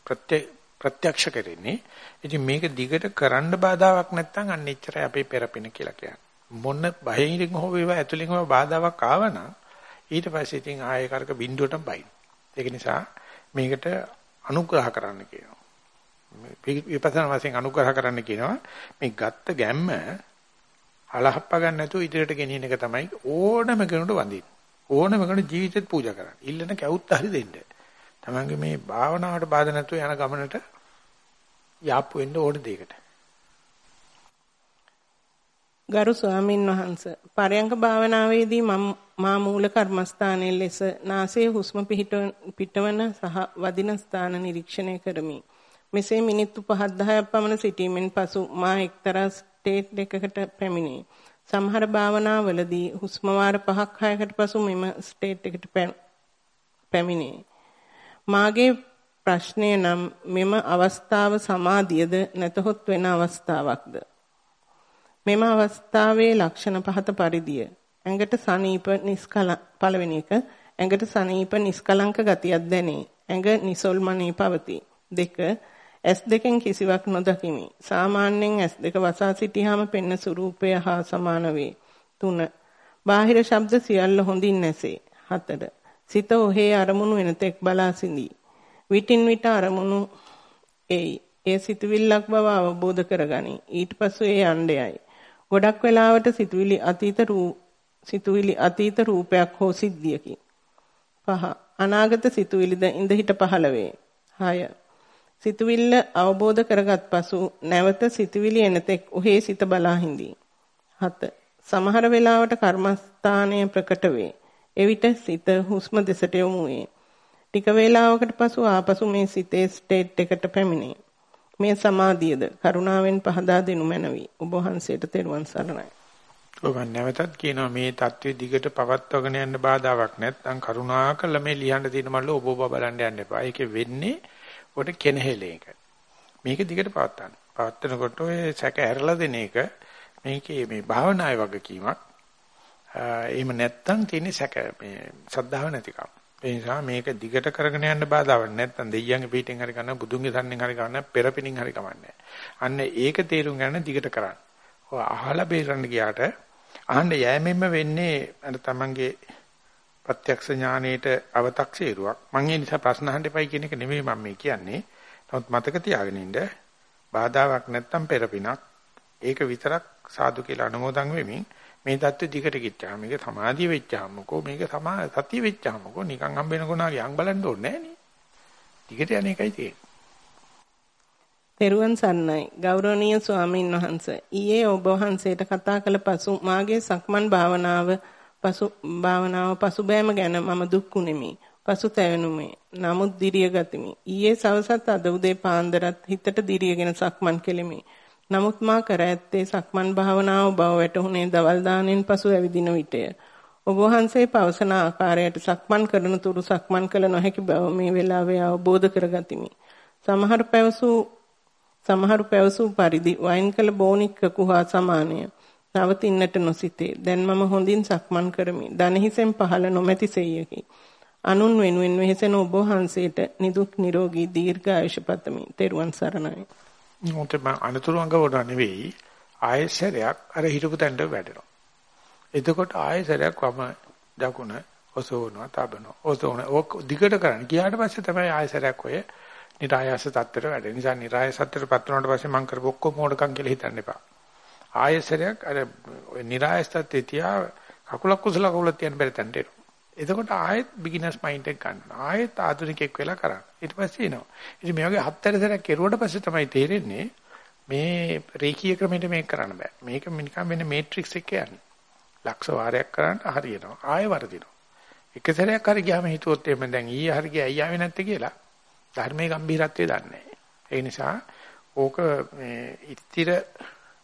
ප්‍රත්‍ය ප්‍රත්‍යක්ෂ කරන්නේ. ඉතින් මේක දිගට කරන්න බාධාවක් නැත්නම් අන්න එච්චරයි අපේ පෙරපින කියලා කියන්නේ. මොන බහිරින් හෝ වේවා ඇතුලින් හෝ බාධාවක් ආවනම් ඊට පස්සේ ඉතින් ආයෙ කරක බිඳුවටම බයින්. ඒක නිසා මේකට අනුග්‍රහ කරන්න කියනවා. විපස්සනා වශයෙන් අනුග්‍රහ කරන්න කියනවා. මේ ගත්ත ගැම්ම අලහප්ප ගන්න නැතුව ඉදිරියට ගෙනියන එක තමයි ඕනම කෙනෙකුට වඳින්නේ. ඕනම කෙනෙකුට ජීවිතේත් පූජා කරන්න. ඉල්ලන කැවුත් හරි දෙන්න. තමන්ගේ මේ භාවනාවට බාධා නැතුව යන ගමනට යාප්පු වෙන්න ඕන දෙයකට. ගරු ස්වාමින් වහන්සේ පරයන්ක භාවනාවේදී මා මූල කර්මස්ථානයේ ලෙස නාසයේ හුස්ම පිටවන සහ වදින ස්ථාන නිරීක්ෂණය කරමි. මෙසේ මිනිත්තු 5-10ක් පමණ සිටීමෙන් පසු මා එක්තරා ස්ටේට් එකකට පැමිණේ. සමහර භාවනාවලදී හුස්ම වාර 5ක් 6කට පසු මෙම ස්ටේට් එකට පැමිණේ. මාගේ ප්‍රශ්නය නම් මෙම අවස්ථාව සමාධියද නැතහොත් වෙන අවස්ථාවක්ද? මෙම අවස්ථාවේ ලක්ෂණ පහත පරිදිය. ඇඟට සනීප නිස්කල පළවෙනි එක ඇඟට සනීප නිස්කලංක ගතියක් දැනේ. ඇඟ නිසල්මනේ පවතී. දෙක ඇස් දෙකෙන් කිසිවක් නොදකිමි. සාමාන්‍යයෙන් ඇස් දෙක වසා සිටියාම පෙන්න ස්වරූපය හා සමාන වේ. 3. බාහිර ශබ්ද සියල්ල හොඳින් නැසේ. 4. සිත ඔහේ අරමුණු වෙනතෙක් බලා සිඳී. විටින් විට අරමුණු එයි. ඒ සිතුවිල්ලක් බව අවබෝධ කරගනි. ඊට පසු ඒ යණ්ඩයයි. ගොඩක් වෙලාවට සිතුවිලි අතීත සිතුවිලි අතීත රූපයක් හෝ සිද්ධියකි. 5. අනාගත සිතුවිලිද ඉඳ හිට පහළ වේ. 6. සිතුවිල්ල අවබෝධ කරගත් පසු නැවත සිතුවිලි එනතෙක් ඔහේ සිත බලා හිඳී. 7. සමහර වෙලාවට කර්මස්ථානය ප්‍රකට වේ. එවිට සිත හුස්ම දෙසට යොමු වේ. ටික වේලාවකට පසු ආපසු මේ සිතේ ස්ටේට් එකට පැමිණේ. මේ සමාධියද කරුණාවෙන් පහදා දෙනු මැනවි. ඔබ වහන්සේට තෙරුවන් සරණයි. ඔබ නැවතත් කියනවා මේ தત્ත්වයේ දිගට පවත්වාගෙන යන්න බාධාවක් නැත්නම් කරුණාකර මේ ලියන්න තියෙන මල්ල ඔබ ඔබ බලන්න යන්න එපා. ඒකේ වෙන්නේ ඔට කෙනහෙලේක. මේක දිගට පවත්වන්න. පවත්වනකොට ඔය සැක ඇරලා දෙන එක මේකේ මේ භාවනාවේ වගකීමක්. එහෙම නැත්නම් තියෙන්නේ සැක මේ සද්ධාව නැතිකම. ඒ නිසා මේක දිගට කරගෙන යන්න බාධාවක් නැත්නම් දෙයියන්ගේ පිටින් හරි ගන්න බුදුන්ගේ සන්නෙන් හරි ගන්න පෙරපිනින් හරි කමන්නේ. අන්න ඒක තේරුම් ගන්න දිගට කරන්න. ඔය අහලා බේරන්න ගියාට අහන්න යෑමෙන්ම වෙන්නේ අර තමන්ගේ ප්‍රත්‍යක්ෂ ඥානයේට අව탁සීරුවක්. මම ඒ නිසා ප්‍රශ්න අහන්න එපයි කියන එක නෙමෙයි මම මේ කියන්නේ. නමුත් මතක තියාගෙන ඉන්න බාධාවක් නැත්තම් පෙරපිනක්. ඒක විතරක් සාදු කියලා අනුමෝදන් වෙමින් මේ தත්ත්වෙ දිගට ගිච්චාම මේක සමාධිය වෙච්චාමකෝ මේක සමා සතිය වෙච්චාමකෝ නිකන් හම්බෙන කොනාගේ අං බලන්න ඕනේ නෑනේ. දිගට යන එකයි තියෙන්නේ. තෙරුවන් සරණයි ගෞරවනීය ස්වාමින් වහන්සේ ඊයේ ඔබ වහන්සේට කතා කළ පසු මාගේ සක්මන් භාවනාව පසු භාවනාව පසුබෑම ගැන මම දුක්ුණෙමි පසුතැවෙනුමි නමුත් දිරිය ගතිමි. ඊයේ සවසත් අද උදේ පාන්දරත් හිතට දිරියගෙන සක්මන් කෙලිමි. නමුත් මා කර ඇත්තේ සක්මන් භාවනාව බව වැටහුනේ දවල් දාණයෙන් පසු ඇවිදින විටය ඔබ වහන්සේ පවසන ආකාරයට සක්මන් කරන තුරු සක්මන් කළ නොහැකි බව මේ වෙලාවේ අවබෝධ කරගතිමි සමහර පැවසූ සමහරු පැවසූ පරිදි වයින් කළ බෝනික්කකු හා සමානය. නවතින්නට නොසිතේ. දැන් මම හොඳින් සක්මන් කරමි. දනහිසෙන් පහළ නොමැති සෙය්‍යකි. අනුන් වෙනුවෙන් වෙහෙසෙන ඔබ වහන්සේට නිදුක් නිරෝගී දීර්ඝායුෂ පතමි. තෙරුවන් සරණයි. මොකද මම අනතුරු අංග වඩා නෙවෙයි ආයසරයක් අර හිටපු තැනට වැටෙනවා. එතකොට ආයසරයක් වම දකුණ ඔසවනවා තබනවා. ඔසවන ඔක් දිගට කරන්නේ. ගියාට පස්සේ තමයි ආයසරයක් ඔය નિરાයස තත්ත්වයට වැඩේ. නිසා નિરાයස තත්ත්වයටපත් වුණාට පස්සේ මම කරපු ඔක්කොම මොඩකම් කියලා හිතන්න එපා. ආයසරයක් අර ඔය નિરાයස තත්ත්වයේ තියා කකුලක් කුසල කකුලක් තියන්න බැරි තැනට එනවා. එතකොට ආයෙත් බිග්ිනර්ස් මයින්ඩ් එක ගන්න. ආයෙත් ආධුනිකෙක් වෙලා කරන්න. ඊට පස්සේ එනවා. ඉතින් මේ වගේ හතර සැරයක් කෙරුවට පස්සේ තමයි තේරෙන්නේ මේ රේඛීය ක්‍රමයට මේක කරන්න බෑ. මේක නිකන් වෙන මේට්‍රික්ස් එක යන්නේ. ලක්ෂ වාරයක් කරන්න හරියනවා. ආයෙ වරදිනවා. එක සැරයක් හරි ගියාම හිතුවොත් එහෙම දැන් ඊයේ හරි ගියා අයියාවේ නැත්තේ කියලා ධර්මයේ ගැඹිරත්වය දන්නේ ඒ නිසා ඕක මේ ඉතිර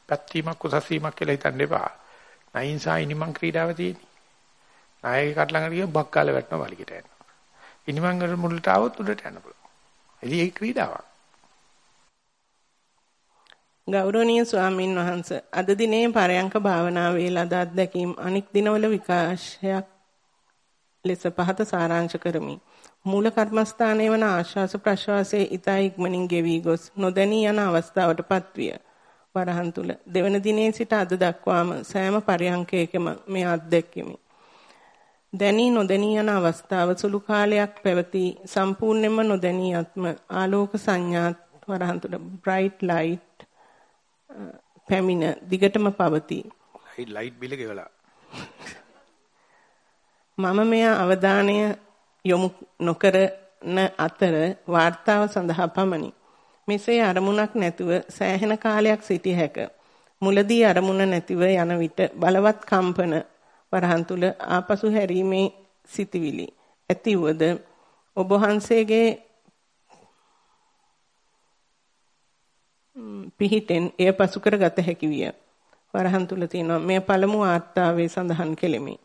පැත්තීමක් උසස්වීමක් කියලා හිතන්න එපා. නයින්සා ඉනිමන් ක්‍රීඩාව තියෙන්නේ. නායකයෙක් ළඟට ගිය බක්කාල වැටෙනවා වලිකට යනවා. ඉනිමන් වල මුලට આવොත් උඩට යන්න පුළුවන්. එදී ඒ ක්‍රීඩාවක්. ගෞරවනීය ස්වාමින් වහන්සේ අද දිනේ පරයන්ක භාවනාවේ ලද අත්දැකීම් අනික් දිනවල විකාශයක් ලෙස පහත සාරාංශ කරමි. මූල කර්මස්ථානයේ වන ආශ්වාස ප්‍රශ්වාසයේ ඊතා ඉක්මනින් ගෙවි ගොස් නොදැනී යන අවස්ථාවටපත් විය. වරහන් තුල දෙවන දිනේ සිට අද දක්වාම සෑම පරයන්කයකම මේ අත්දැකීමි. දැනී නොදැනී යන අවස්ථාව සුළු කාලයක් පැවති සම්පූර්ණයෙන්ම නොදැනී යත්ම ආලෝක සංඥාත් වරහන් තුල bright light පැමිණ දිගටම පවතී. ලයිට් ලයිට් බිල ගෙවලා. මම මෙය අවධානය යොමු නොකරන අතර වාර්තාව සඳහා පමණි. මෙසේ අරමුණක් නැතුව සෑහෙන කාලයක් සිටිය හැක. මුලදී අරමුණ නැතිව යන විට බලවත් කම්පන වරහන් තුල ආපසු හැරීමේ සිටිවිලි ඇතිවද ඔබ වහන්සේගේ පිහිටෙන් එය පසු කරගත හැකි විය. වරහන් තුල තියෙනවා මේ පළමු වාර්තාවේ සඳහන් කෙලිමි.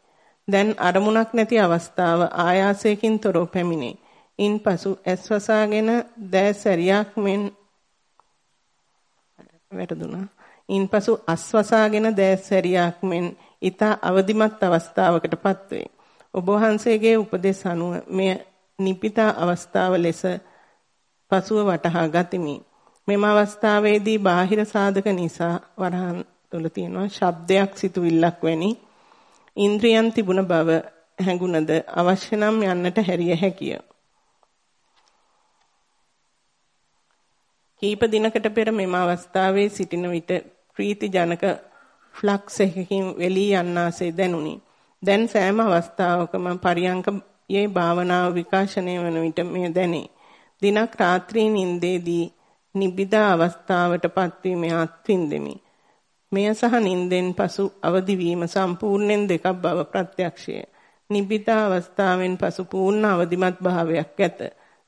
දැන් අරමුණක් නැති අවස්ථාව ආයාසයෙන් තොරව පැමිණේ. ඉන්පසු ඇස් වසාගෙන දැසරියක් මෙන් වැරදුනා. ඉන්පසු අස්වසාගෙන දැසරියක් මෙන් ඊට අවදිමත් අවස්ථාවකටපත් වේ. ඔබ වහන්සේගේ උපදෙස් අනුව මෙය නිපිතා අවස්ථාව ලෙස පසුව වටහා ගතිමි. මෙම අවස්ථාවේදී බාහිර සාධක නිසා වරහන් තුල තියෙනවා ශබ්දයක් සිතුවිල්ලක් වැනි ඉන්ද්‍රියන් තිබුණ බව හැඟුණද අවශ්‍ය නම් යන්නට හැරිය හැකිය. කීප දිනකට පෙර මෙම අවස්ථාවේ සිටින විට ප්‍රීතිජනක ෆ්ලක්ස් එකකින් වෙලී යන්නාසේ දැනුනි. දැන් සෑම අවස්ථාවකම පරියංකයේ භාවනාව විකාශනය වන විට මෙය දැනේ. දිනක් රාත්‍රී නින්දේදී නිබිදා අවස්ථාවටපත් වීම අත්විඳෙමි. මෙය සහ නින්දෙන් පසු අවදි වීම සම්පූර්ණයෙන් දෙකක් බව ප්‍රත්‍යක්ෂය. නිබ්බිදා අවස්ථාවෙන් පසු පූර්ණ අවදිමත් භාවයක් ඇත.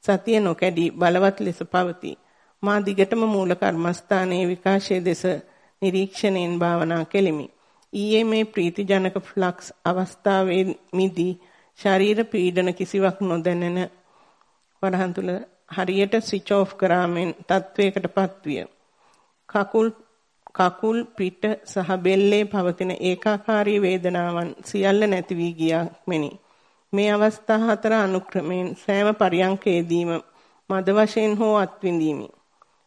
සතිය නොකැඩී බලවත් ලෙස පවතී. මා දිගටම මූල කර්මස්ථානයේ විකාශයේ දෙස නිරීක්ෂණයෙන් භාවනා කෙලිමි. ඊයේ මේ ප්‍රීතිජනක ෆ්ලක්ස් අවස්ථාවේ මිදී ශරීර පීඩන කිසිවක් නොදැනෙන වරහන් තුල හරියට ස්විච් ඔෆ් කරාමෙන් තත්වයකටපත් විය. කකුල් කකුල් පිට සහ බෙල්ලේ පවතින ඒකාකාරී වේදනාවන් සියල්ල නැති වී ගියා මෙනි. මේ අවස්ථා හතර අනුක්‍රමයෙන් සෑම පරියන්කේදීම මද වශයෙන් හෝ අත්විඳීමි.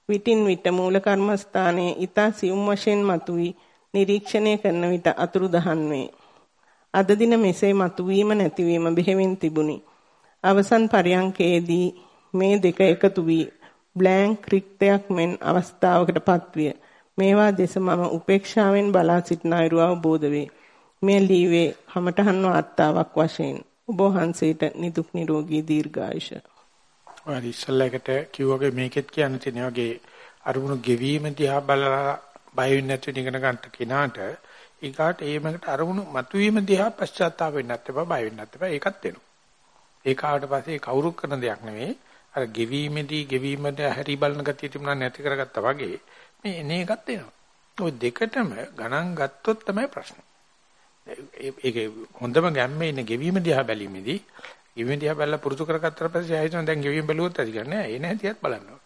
විටින් විට මූල කර්මස්ථානයේ ඊතා සියුම් වශයෙන් මතුවී නිරීක්ෂණය කරන විට අතුරුදහන් වේ. අද දින මෙසේ මතුවීම නැතිවීම බෙහෙවින් තිබුණි. අවසන් පරියන්කේදී මේ දෙක එකතු වී බ්ලැන්ක් රික්තයක් මෙන් අවස්ථාවකටපත් විය. මේවා දෙස මම උපේක්ෂාවෙන් බලා සිටින අයුරු අවබෝධ වේ. මේ ලීවේ කමඨහන් වාර්තාවක් වශයෙන් ඔබ වහන්සේට නිදුක් නිරෝගී දීර්ඝායුෂ. ඔය ඉස්සල්ලාකට කිව්වගේ මේකෙත් කියන්න තියෙන වගේ අරමුණු ගෙවීම දිහා බලලා බය වෙන්නේ නැතුව ඉගෙන ගන්න කෙනාට ඊගාට ඒමකට අරමුණු මතුවීම දිහා පශ්චාත්තාප වෙන්නත් එපා බය වෙන්නත් එපා ඒකත් වෙනවා. ඒක ආවට පස්සේ කවුරු කරන දෙයක් නෙවෙයි අර ගෙවීමේදී ගෙවීමද හැරි බලන ගතිය තිබුණා නැති කරගත්තා වගේ මේ එන එකත් එනවා. ওই දෙකටම ගණන් ගත්තොත් තමයි ප්‍රශ්නේ. ඒක හොඳම ගැම්මේ ඉන්නේ ගෙවීම දිහා බැලීමේදී ගෙවීම දිහා බලලා පුරුදු කරගත්තට පස්සේ ආයෙත් දැන් ගෙවීම බැලුවොත් ඇති කරන්නේ නැහැ. ඒ නැතිවත් බලන්න ඕනේ.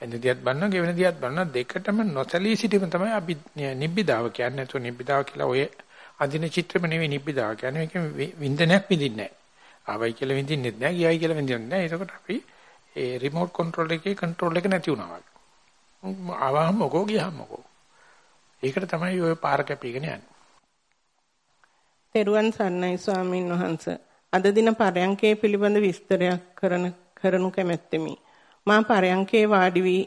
එන්න දිහාත් බලනවා ගෙවෙන දිහාත් බලනවා දෙකටම නොසලී සිටීම තමයි අපි නිබ්බිදාව කියන්නේ. නැතුව නිබ්බිදාව කියලා ඔය අදින චිත්‍රෙම නෙවෙයි නිබ්බිදාව කියන්නේ. මේක වින්දනයක් විඳින්නේ නැහැ. ආවයි කියලා විඳින්නෙත් නැහැ, ගියයි කියලා විඳින්නෙත් නැහැ. ඒකට අපි ඒ රිමෝට් කන්ට්‍රෝල් එකේ කන්ට්‍රෝල් එක නැති වුණා වගේ. ආවම මොකෝ ගියාම මොකෝ. ඒකට තමයි ඔය පාර කැපීගෙන යන්නේ. තෙරුවන් සරණයි ස්වාමින් වහන්සේ. අද දින පරයන්කේ පිළිබඳ විස්තරයක් කරන කරනු කැමැත්තෙමි. මා පරයන්කේ වාඩි වී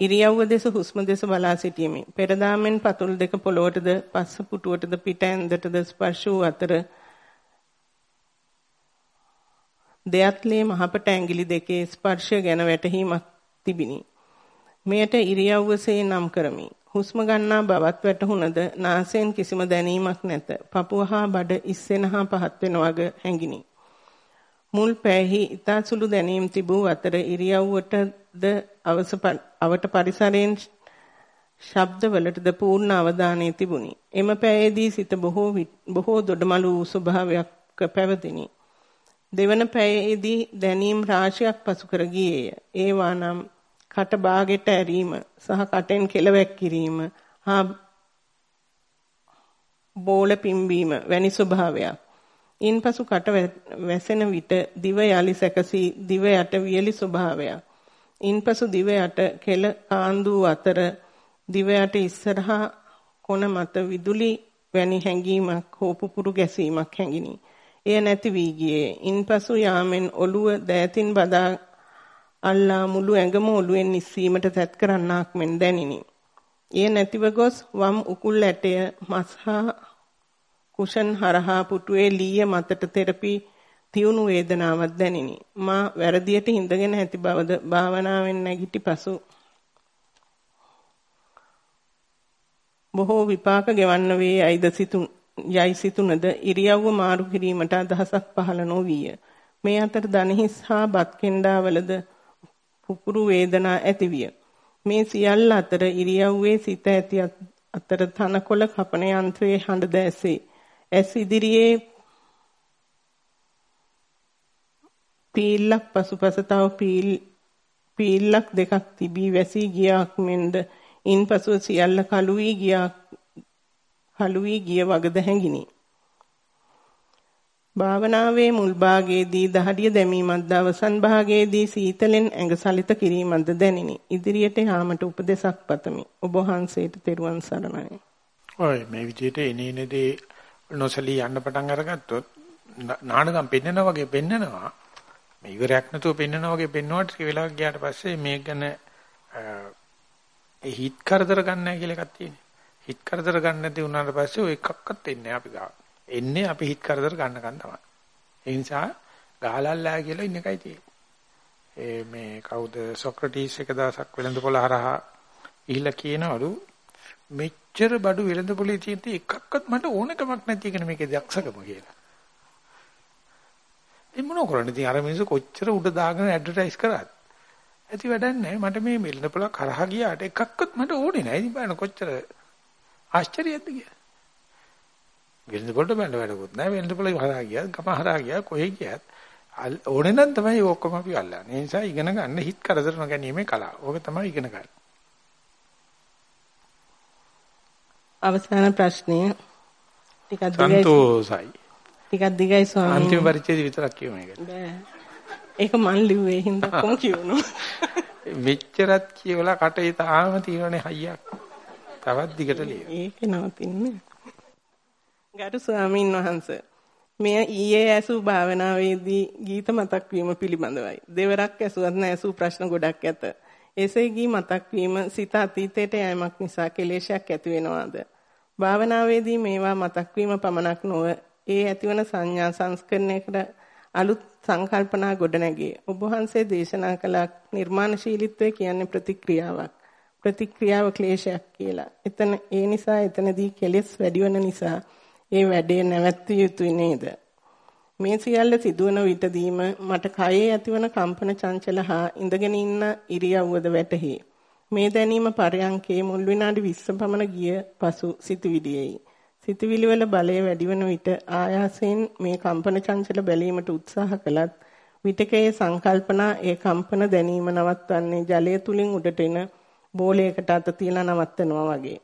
ඉරියව්ව දෙස හුස්ම දෙස බලා සිටීමි. පෙරදාමෙන් පතුල් දෙක පොළොවටද පස්ස පුටුවටද පිට ඇඳටද ස්පර්ශ වූ අතර දෙයත්ලේ මහපට ඇඟිලි දෙකේ ස්පර්ශය ගැන වැටහීමක් තිබිනි. මෙයට ඉරියව්වසේ නම් කරමි. හුස්ම ගන්නා බවත් වැටහුණද නාසයෙන් කිසිම දැනීමක් නැත. පපුව හා බඩ ඉස්සෙන හා පහත් වෙන වග හැඟිනි. මුල් පෑහි ඊතා සුළු දැනීම් තිබූ අතර ඉරියව්වටද අවට පරිසරයෙන් ශබ්දවලටද පූර්ණ අවධානය තිබුණි. එම පෑයේදී සිත බොහෝ බොහෝ දොඩමළු වූ ස්වභාවයක් පැවතිනි. දෙවන පෑයේදී දැනීම් රාශියක් පසු කර ගියේය. ඒවා නම් කට බාගෙට ඇරීම සහ කටෙන් කෙලවැක් කිරීම හා බෝල පිම්බීම වැනි ස්වභාවයක්. ඉන්පසු කට වැසෙන විට දිව යලි සැකසී දිව යට වියලි ස්වභාවයක්. ඉන්පසු දිව යට කෙල කාන්දු අතර දිව යට ඉස්සරහා කොන මත විදුලි වැනි හැඟීමක් හෝ පුපුරු ගැසීමක් හැඟිනි. එය නැති වී ගියේ. ඉන්පසු යාමෙන් ඔළුව දෑතින් බදා අල්ලා මුළු ඇඟම ඔළුවෙන් නිස්සීමට තැත් කරන්නාක් මෙන් දැනිනි. එය නැතිව ගොස් වම් උකුල් ඇටය මස්හා කුෂන් හරහා පුටුවේ ලීය මතට තෙරපි තියුණු වේදනාවක් දැනිනි. මා වැරදියට හිඳගෙන ඇති බවද භාවනාවෙන් නැගිටි පසු බොහෝ විපාක ගෙවන්න වේ යයිද සිතුන් යයි සිතුනද ඉරියව්ව මාරු කිරීමට අදහසක් පහළ නොවිය. මේ අතර දනහිස් හා බත් කෙන්ඩාවලද පුපුරු වේදනා ඇතිවිය. මේ සියල්ල අතර ඉරියව්වේ සිත ඇති අතර තනකොළ කපන යන්ත්‍රයේ හඬ දැසේ. ඇස් ඉදිරියේ පීල්ලක් පසුපස තව පීල් පීල්ලක් දෙකක් තිබී වැසී ගියාක් මෙන්ද ඉන්පසු සියල්ල කළු වී ගියා කළු වී ගිය වගද හැඟිනි. භාවනාවේ මුල් භාගයේදී දහඩිය දැමීමක්ද අවසන් භාගයේදී සීතලෙන් ඇඟ සලිත කිරීමක්ද දැනිනි. ඉදිරියට යාමට උපදෙසක් පතමි. ඔබ වහන්සේට තෙරුවන් සරණයි. ඔය මේ විදිහට එනේනේදී නොසලී යන්න පටන් අරගත්තොත් නාඩගම් පෙන්නනා වගේ පෙන්නනවා. මේ ඉවරයක් නැතුව පෙන්නනා වගේ පෙන්නුවාට ටික වෙලාවක් ගියාට පස්සේ මේක ගැන ඒ හිත් කරදර ගන්න නැහැ කියලා එකක් තියෙනවා. හිත කරදර ගන්න නැති වුණාට පස්සේ ඔය එකක්වත් එන්නේ අපි ගාව. එන්නේ අපි හිත කරදර ගන්නකන් තමයි. ඒ නිසා ගහලල්ලා කියලා ඉන්න එකයි තියෙන්නේ. ඒ මේ කවුද සොක්‍රටිස් එක දවසක් වෙළඳ පොළ හරහා ඉහිලා කියනවලු මෙච්චර බඩු වෙළඳ පොළේ තියෙන එකක්වත් මට ඕනකමක් නැති කියන මේකේ දක්ෂකම කියලා. ඉතින් මොන කරන්නේ? ඉතින් අර මිනිස්සු කොච්චර උඩ දාගෙන ඇඩ්වර්ටයිස් කරාද? ඇති වැඩක් නැහැ. මට මේ වෙළඳ පොළ කරහා ගියාට එකක්වත් මට ඕනේ නැහැ. ඉතින් බලන්න කොච්චර ආශ්චර්යයක්ද කියලා. වෙළඳ පොළට බැලන වැඩකුත් නැහැ. වෙළඳ පොළ හරහා ගියා, ගම හරහා ගියා, කොහෙ ගියත් ඕනේ නම් තමයි ඔක්කොම අපි අල්ලන්නේ. ඒ නිසා ඉගෙන ගන්න හිත කරදර නොගැනීමේ කලාව. ඕක තමයි ඉගෙන ගන්න. අවසාන ප්‍රශ්නය ටිකක් දිගයි. සන්තෝසයි. ටිකක් දිගයි ස්වාමීන් අන්තිම පරිච්ඡේදය විතරක් කියමු මේක. ඒක මන් ලිව්වේ හින්දා කොහොම කියවනු. [laughs] මෙච්චරත් කියවලා කටේ තාම තියෙනනේ හයියක්. තවත් දිගට ලියන්න. ඒක නවතින්නේ. ගරු ස්වාමීන් වහන්ස මෙය ඊයේ ඇසූ භාවනාවේදී ගීත මතක් වීම පිළිබඳවයි. දෙවරක් ඇසුවත් නැසූ ප්‍රශ්න ගොඩක් ඇත. එසේ ගී මතක් වීම සිත අතීතයට යෑමක් නිසා කෙලෙෂයක් ඇති වෙනවාද? භාවනාවේදී මේවා මතක් වීම පමණක් නොව ඒ ඇතිවන සංඥා සංස්කරණයකට අලුත් සංකල්පනා ගොඩනැගේ. ඔබ වහන්සේ දේශනා කළ නිර්මාණශීලීත්වය කියන්නේ ප්‍රතික්‍රියාවක්. ප්‍රතික්‍රියාව ක්ලේශයක් කියලා. එතන ඒ නිසා එතනදී කෙලෙස් වැඩි වෙන නිසා ඒ වැඩේ නැවැත්විය යුතුයි නේද? මේ සියල්ල සිදුවන විටදීම මට කයේ ඇතිවන කම්පන චංචල හා ඉඳගෙන ඉන්න ඉරියව්වද වැටහි. මේ දැනීම පරයන්කේ මුල් විනාඩි 20 පමණ ගිය පසු සිතුවිලියයි. සිතුවිලි වල බලය වැඩි වන විට ආයාසයෙන් මේ කම්පන චංචල බැලීමට උත්සාහ කළත් විටකයේ සංකල්පනා ඒ කම්පන දැනීම නවත්වන්නේ ජලය තුලින් උඩට එන බෝලයකට අත තියලා නවත්තනවා වගේ.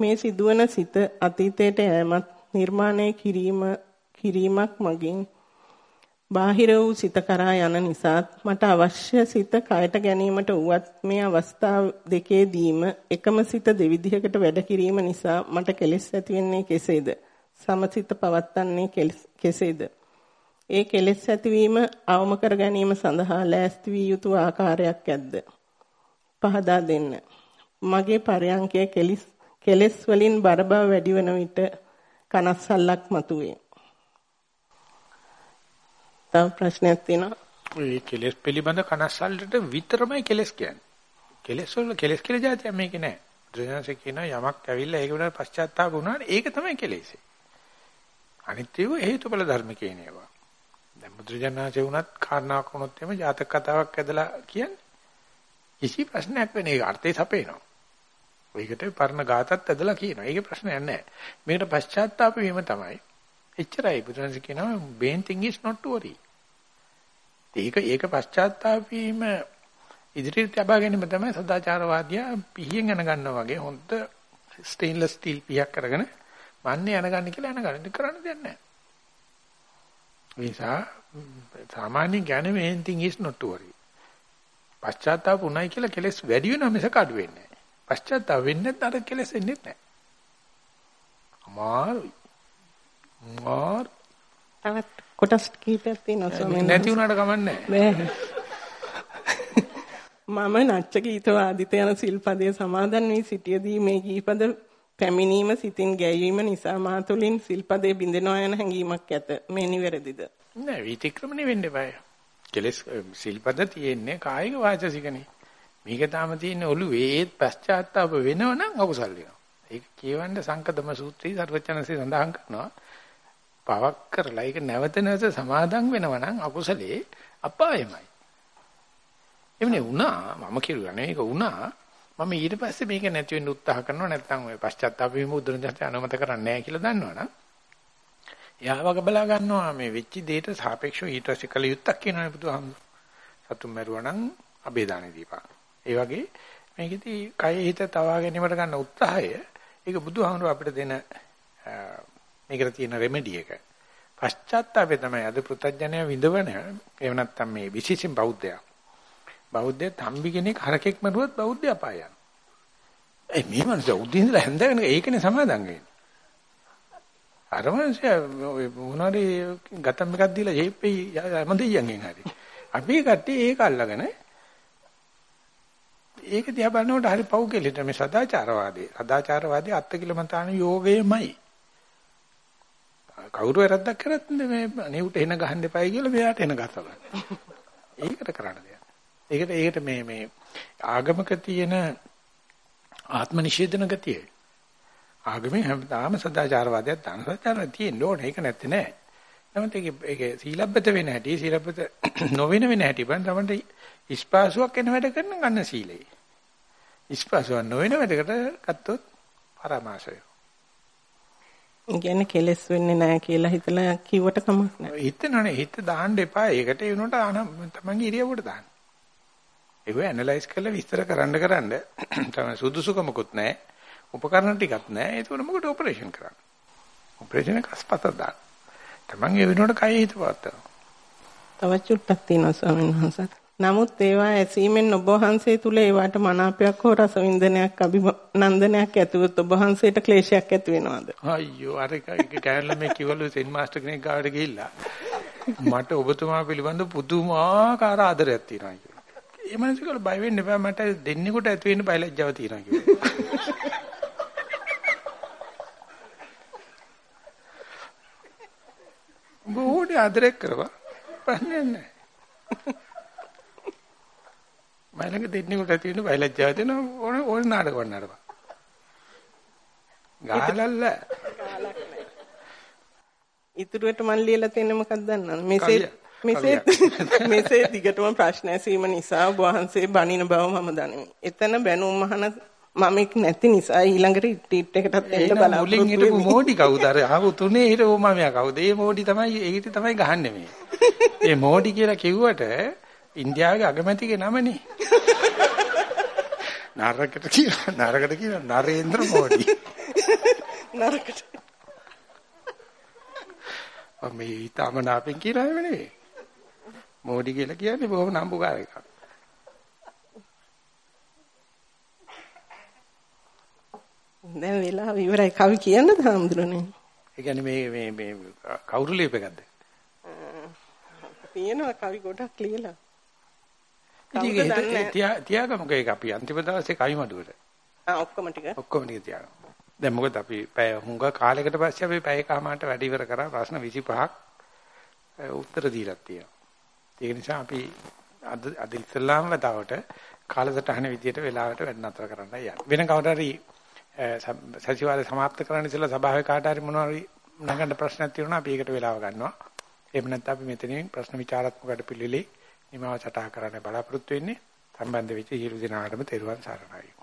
මේ සිදුවන සිත අතීතයට යෑමත් නිර්මාණය කිරීම කිරීමක් මගින් බාහිර වූ සිත කරා යන නිසාත් මට අවශ්‍ය සිත කයට ගැනීමට උවත් මේ අවස්ථා දෙකේදීම එකම සිත දෙවිධයකට වැඩ කිරීම නිසා මට කෙලෙස් ඇති වෙන්නේ කෙසේද? සමසිත පවත්න්නේ කෙසේද? ඒ කෙලෙස් ඇතිවීම අවම කර ගැනීම සඳහා ලෑස්ති වී යුතු ආකාරයක් ඇද්ද? පහදා දෙන්න. මගේ පරයන්කය කෙලිස් කෙලෙස් වලින් බර බව වැඩි වන විට කනස්සල්ලක් මතුවේ. තව ප්‍රශ්නයක් තියෙනවා. ඒ කෙලෙස් පිළිබඳ කනස්සල්ලට විතරමයි කෙලෙස් කියන්නේ. කෙලෙස් වල කෙලෙස් කියලා જાතියක් මේකේ නැහැ. බුදුසසුන කියන යමක් ඇවිල්ලා ඒක උනා පශ්චාත්තාප වුණාට ඒක තමයි කෙලෙසේ. අනිත් ඒවා හේතුඵල ධර්ම කියන ඒවා. දැන් බුදුරජාණන්සේ වුණත් කාරණාවක් වුණොත් එimhe ජාතක කතාවක් ඇදලා කියන්නේ. කිසි ප්‍රශ්නයක් වෙන්නේ ඒක අර්ථය සපේනවා. ඔයකට පරණ ගාතත් ඇදලා කියනවා. ඒකේ ප්‍රශ්නයක් නැහැ. මේකට පශ්චාත්තාප වීම තමයි. එච්චරයි බුදුරජාණන් කියනවා main thing is not to worry. ඒක ඒක පශ්චාත්තාප වීම ඉදිරියට යබා ගැනීම තමයි සදාචාරවාදියා පිහියෙන් යන ගන්නවා වගේ හොඳ ස්ටේන්ලස් ස්ටිල් පියක් අරගෙන මන්නේ යන ගන්න කියලා යන ගන්න කරන්න දෙයක් නැහැ. නිසා සාමාන්‍ය ඥානෙ main thing is not to worry. පශ්චාත්තාප උනායි කියලා කෙලස් වැඩි වෙනවා මිසක අඩු වෙන්නේ නැහැ. පශ්චාත්තාප වෙන්නේ නැත්නම් අර කෙලස් එන්නේ නැහැ. අමාරුයි. අමාරු. තවත් කොටස් කීපයක් තියෙනවා ස්වාමීන් වහන්සේ. නැති වුණාට කමන්නේ නැහැ. මම නච්ච ගීත වාදිත යන සිල්පදයේ සමාදන් වී සිටියදී මේ ගීපද පැමිණීම සිතින් ගැයීම නිසා මා තුළින් සිල්පදයේ බිඳෙනවා යන හැඟීමක් ඇත. මේ නිවැරදිද? නෑ විතික්‍රමණය වෙන්න බෑ. කෙලස් සිල්පද තියෙන්නේ කායික වාචසිකනේ. මේක තාම තියෙන්නේ ඔළුවේ. ඒත් පශ්චාත්තාප වෙනවනම් අකුසල් වෙනවා. ඒක කියවන්න සංකදම සූත්‍රයේ සර්වචනසේ සඳහන් කරනවා. පවක් කරලා ඒක නැවත නැවත සමාදන් වෙනවනම් අකුසලේ අපායමයි. එමුනේ වුණා. මම කිරුවා නේ ඒක වුණා. මම ඊට පස්සේ මේක නැති වෙන්න උත්සාහ කරනවා. නැත්නම් ඔය පශ්චාත්තාප වීම උදුරන්ජත් අනුමත කරන්නේ නැහැ කියලා දන්නවනම්. එයා වගේ බලා ගන්නවා මේ වෙච්ච දෙයට සාපේක්ෂව ඊට පස්සේ කළ යුත්තක් කියනවනේ බුදුහාමුදුරු. සතුම් මරුවා නම් අබේදානෙ දීපා ඒ වගේ මේකෙදි කය හිත තවා ගැනීමට ගන්න උත්සාහය ඒක බුදුහාමුදුරු අපිට දෙන මේකට තියෙන රෙමෙඩි එක පශ්චාත්තාපය තමයි අද පෘථජ්ජනය විඳවන එහෙම නැත්නම් මේ විශේෂයෙන් බෞද්ධයා බෞද්ධය තම්බි කෙනෙක් හරකෙක් මරුවොත් බෞද්ධය අපාය යනවා. ඒ මේ මනුස්සයා උදේ ඉඳලා හැන්ද වෙනකන් ඒකනේ සමාදන් වෙන්නේ. අර මනුස්සයා මොනවාරි ගතම් එකක් දීලා ජීප්පේ යමදෙයියන්ගෙන් හරි. අපි කට්ටිය ඒක අල්ලගෙන ඒක දිහා බලනකොට හරි පව් කෙලෙට මේ සදාචාරවාදී. සදාචාරවාදී අත්කිලමතාන යෝගයමයි. කවුරු වැරද්දක් කරත් මේ අනේට එන ගහන්න එපායි කියලා මෙයාට එන ගතවල. ඒකට කරන්න දෙයක්. ඒකට ඒකට මේ මේ ආගමක තියෙන ආත්ම නිෂේධන ගතිය. ආගමේ හැමදාම සදාචාරවාදයක් දාන සදාචාරය තියෙන්න ඕනේ. ඒක නැත්තේ නෑ. නමුත් ඒක ඒක සීලබ්බත වෙන හැටි සීලබ්බත නොවෙන වෙන හැටි බන් තමයි ඉස්පාසුවක් එන වැඩ කරන ගන්න සීලේ. ඉස්පාසුවක් නොවන වැඩකට ගත්තොත් පරමාශය. කියන්නේ කෙලස් වෙන්නේ නැහැ කියලා හිතලා කිව්වට කමක් නැහැ. හිතනනේ හිත දාන්න එපා. ඒකට ඒ වුණාට තමන්ගේ ඉරියව්වට දාන්න. ඒක ඇනලයිස් කරලා විස්තර කරන්න කරන්න [clears throat] තමයි සුදුසුකමකුත් නැහැ. උපකරණ ටිකක් නැහැ. ඒක මොකට ඔපරේෂන් කරන්නේ? ඔපරේෂන් එක අස්පතට දාන්න. තමන් ඒ වෙනුවට කය හිත පවත්නවා. තවත් චුට්ටක් තියෙනවා ස්වාමීන් වහන්සේ. නමුත් ඒවා ඇසීමෙන් ඔබ වහන්සේ තුල ඒවට මනාපයක් හෝ රසවින්දනයක් අභිනන්දනයක් ඇතිවෙත් ඔබ වහන්සේට ක්ලේශයක් ඇති වෙනවද? අයියෝ අර එක කෑල්ල මේ කිව්වලු සෙන් මාස්ටර් කෙනෙක් ගාවට ගිහිල්ලා මට ඔබතුමා පිළිබඳ පුදුමාකාර ආදරයක් තියෙනවා කියලා. ඒ මනසකල බය වෙන්න එපා මට දෙන්නෙකුට ඇති වෙන්න බයලජ්ජාව තියෙනවා කියලා. බෝඩේ ආදරයක් කරවා. ප්‍රශ්නයක් නැහැ. මයිලඟ දෙන්නෙකුට ඇති වෙන බයලජ්ජාව දෙන ඕන ඕන නාටක වන්නඩපා. ගාලල්ල. ඉතුරුවට මන් ලියලා තියෙන්නේ මොකක්ද දන්නවද? මෙසේ මෙසේ [laughs] මෙසේ දිගටම ප්‍රශ්න ඇසීම නිසා ඔබ වහන්සේ බණින බව මම දනිමි. එතන බැනුම් අහන මමෙක් නැති නිසා ඊළඟට ට්‍රීට් එකටත් එන්න බලාපොරොත්තු මුලින් හිටපු මෝඩි කවුද අර ආපු තුනේ හිටපු මමයා කවුද? ඒ මෝඩි තමයි ඒකට තමයි ගහන්නේ මේ. [laughs] ඒ මෝඩි කියලා කිව්වට ඉන්දියාවේ අගමැතිගේ නමනේ. නරකට කියන නරකට කියන නරේන්ද්‍ර මෝඩි. නරකට. මේ ඊතමනාපෙන් කියලා නෙවෙයි. මෝඩි කියලා කියන්නේ බොහොම නම්බුකාර එකක්. දැන් වෙලාව ඉවරයි කවි කියන්නද හාමුදුරනේ? ඒ කියන්නේ මේ මේ මේ කවුරු ලියපෙකද්ද? තියෙනවා කවි ගොඩක් ලියලා. ඉතින් ඒක තියාගමුක ඒක අපි අන්තිම දවසේ කයිමඩුවට. ආ ඔක්කොම ටික. ඔක්කොම ටික තියාගමු. දැන් මොකද අපි පැය හුඟ කාලයකට පස්සේ අපි පැයකමාරට වැඩ ඉවර කරා ප්‍රශ්න 25ක් උත්තර දීලා තියෙනවා. ඒක නිසා අපි අද අද ඉස්සල්ලාම වතාවට කාලසටහන විදියට වෙලාවට වැඩ නතර කරන්නයි යන්නේ. වෙන කවුරු හරි සතිವಾರය સમાપ્ત කරන්න ඉස්සෙල්ලා සභාවේ කාට හරි මොනවා හරි නගන්න ප්‍රශ්නක් තියෙනවා අපි ඒකට වෙලාව ගන්නවා. එහෙම නැත්නම් අපි මෙතනින් ප්‍රශ්න විචාරාත්මක වැඩපිළිවෙලේ නිමාව සටහන් කරන්න බලාපොරොත්තු වෙන්නේ. සම්බන්ධ වෙච්ච හිරු දිනාටම තෙරුවන් සරණයි.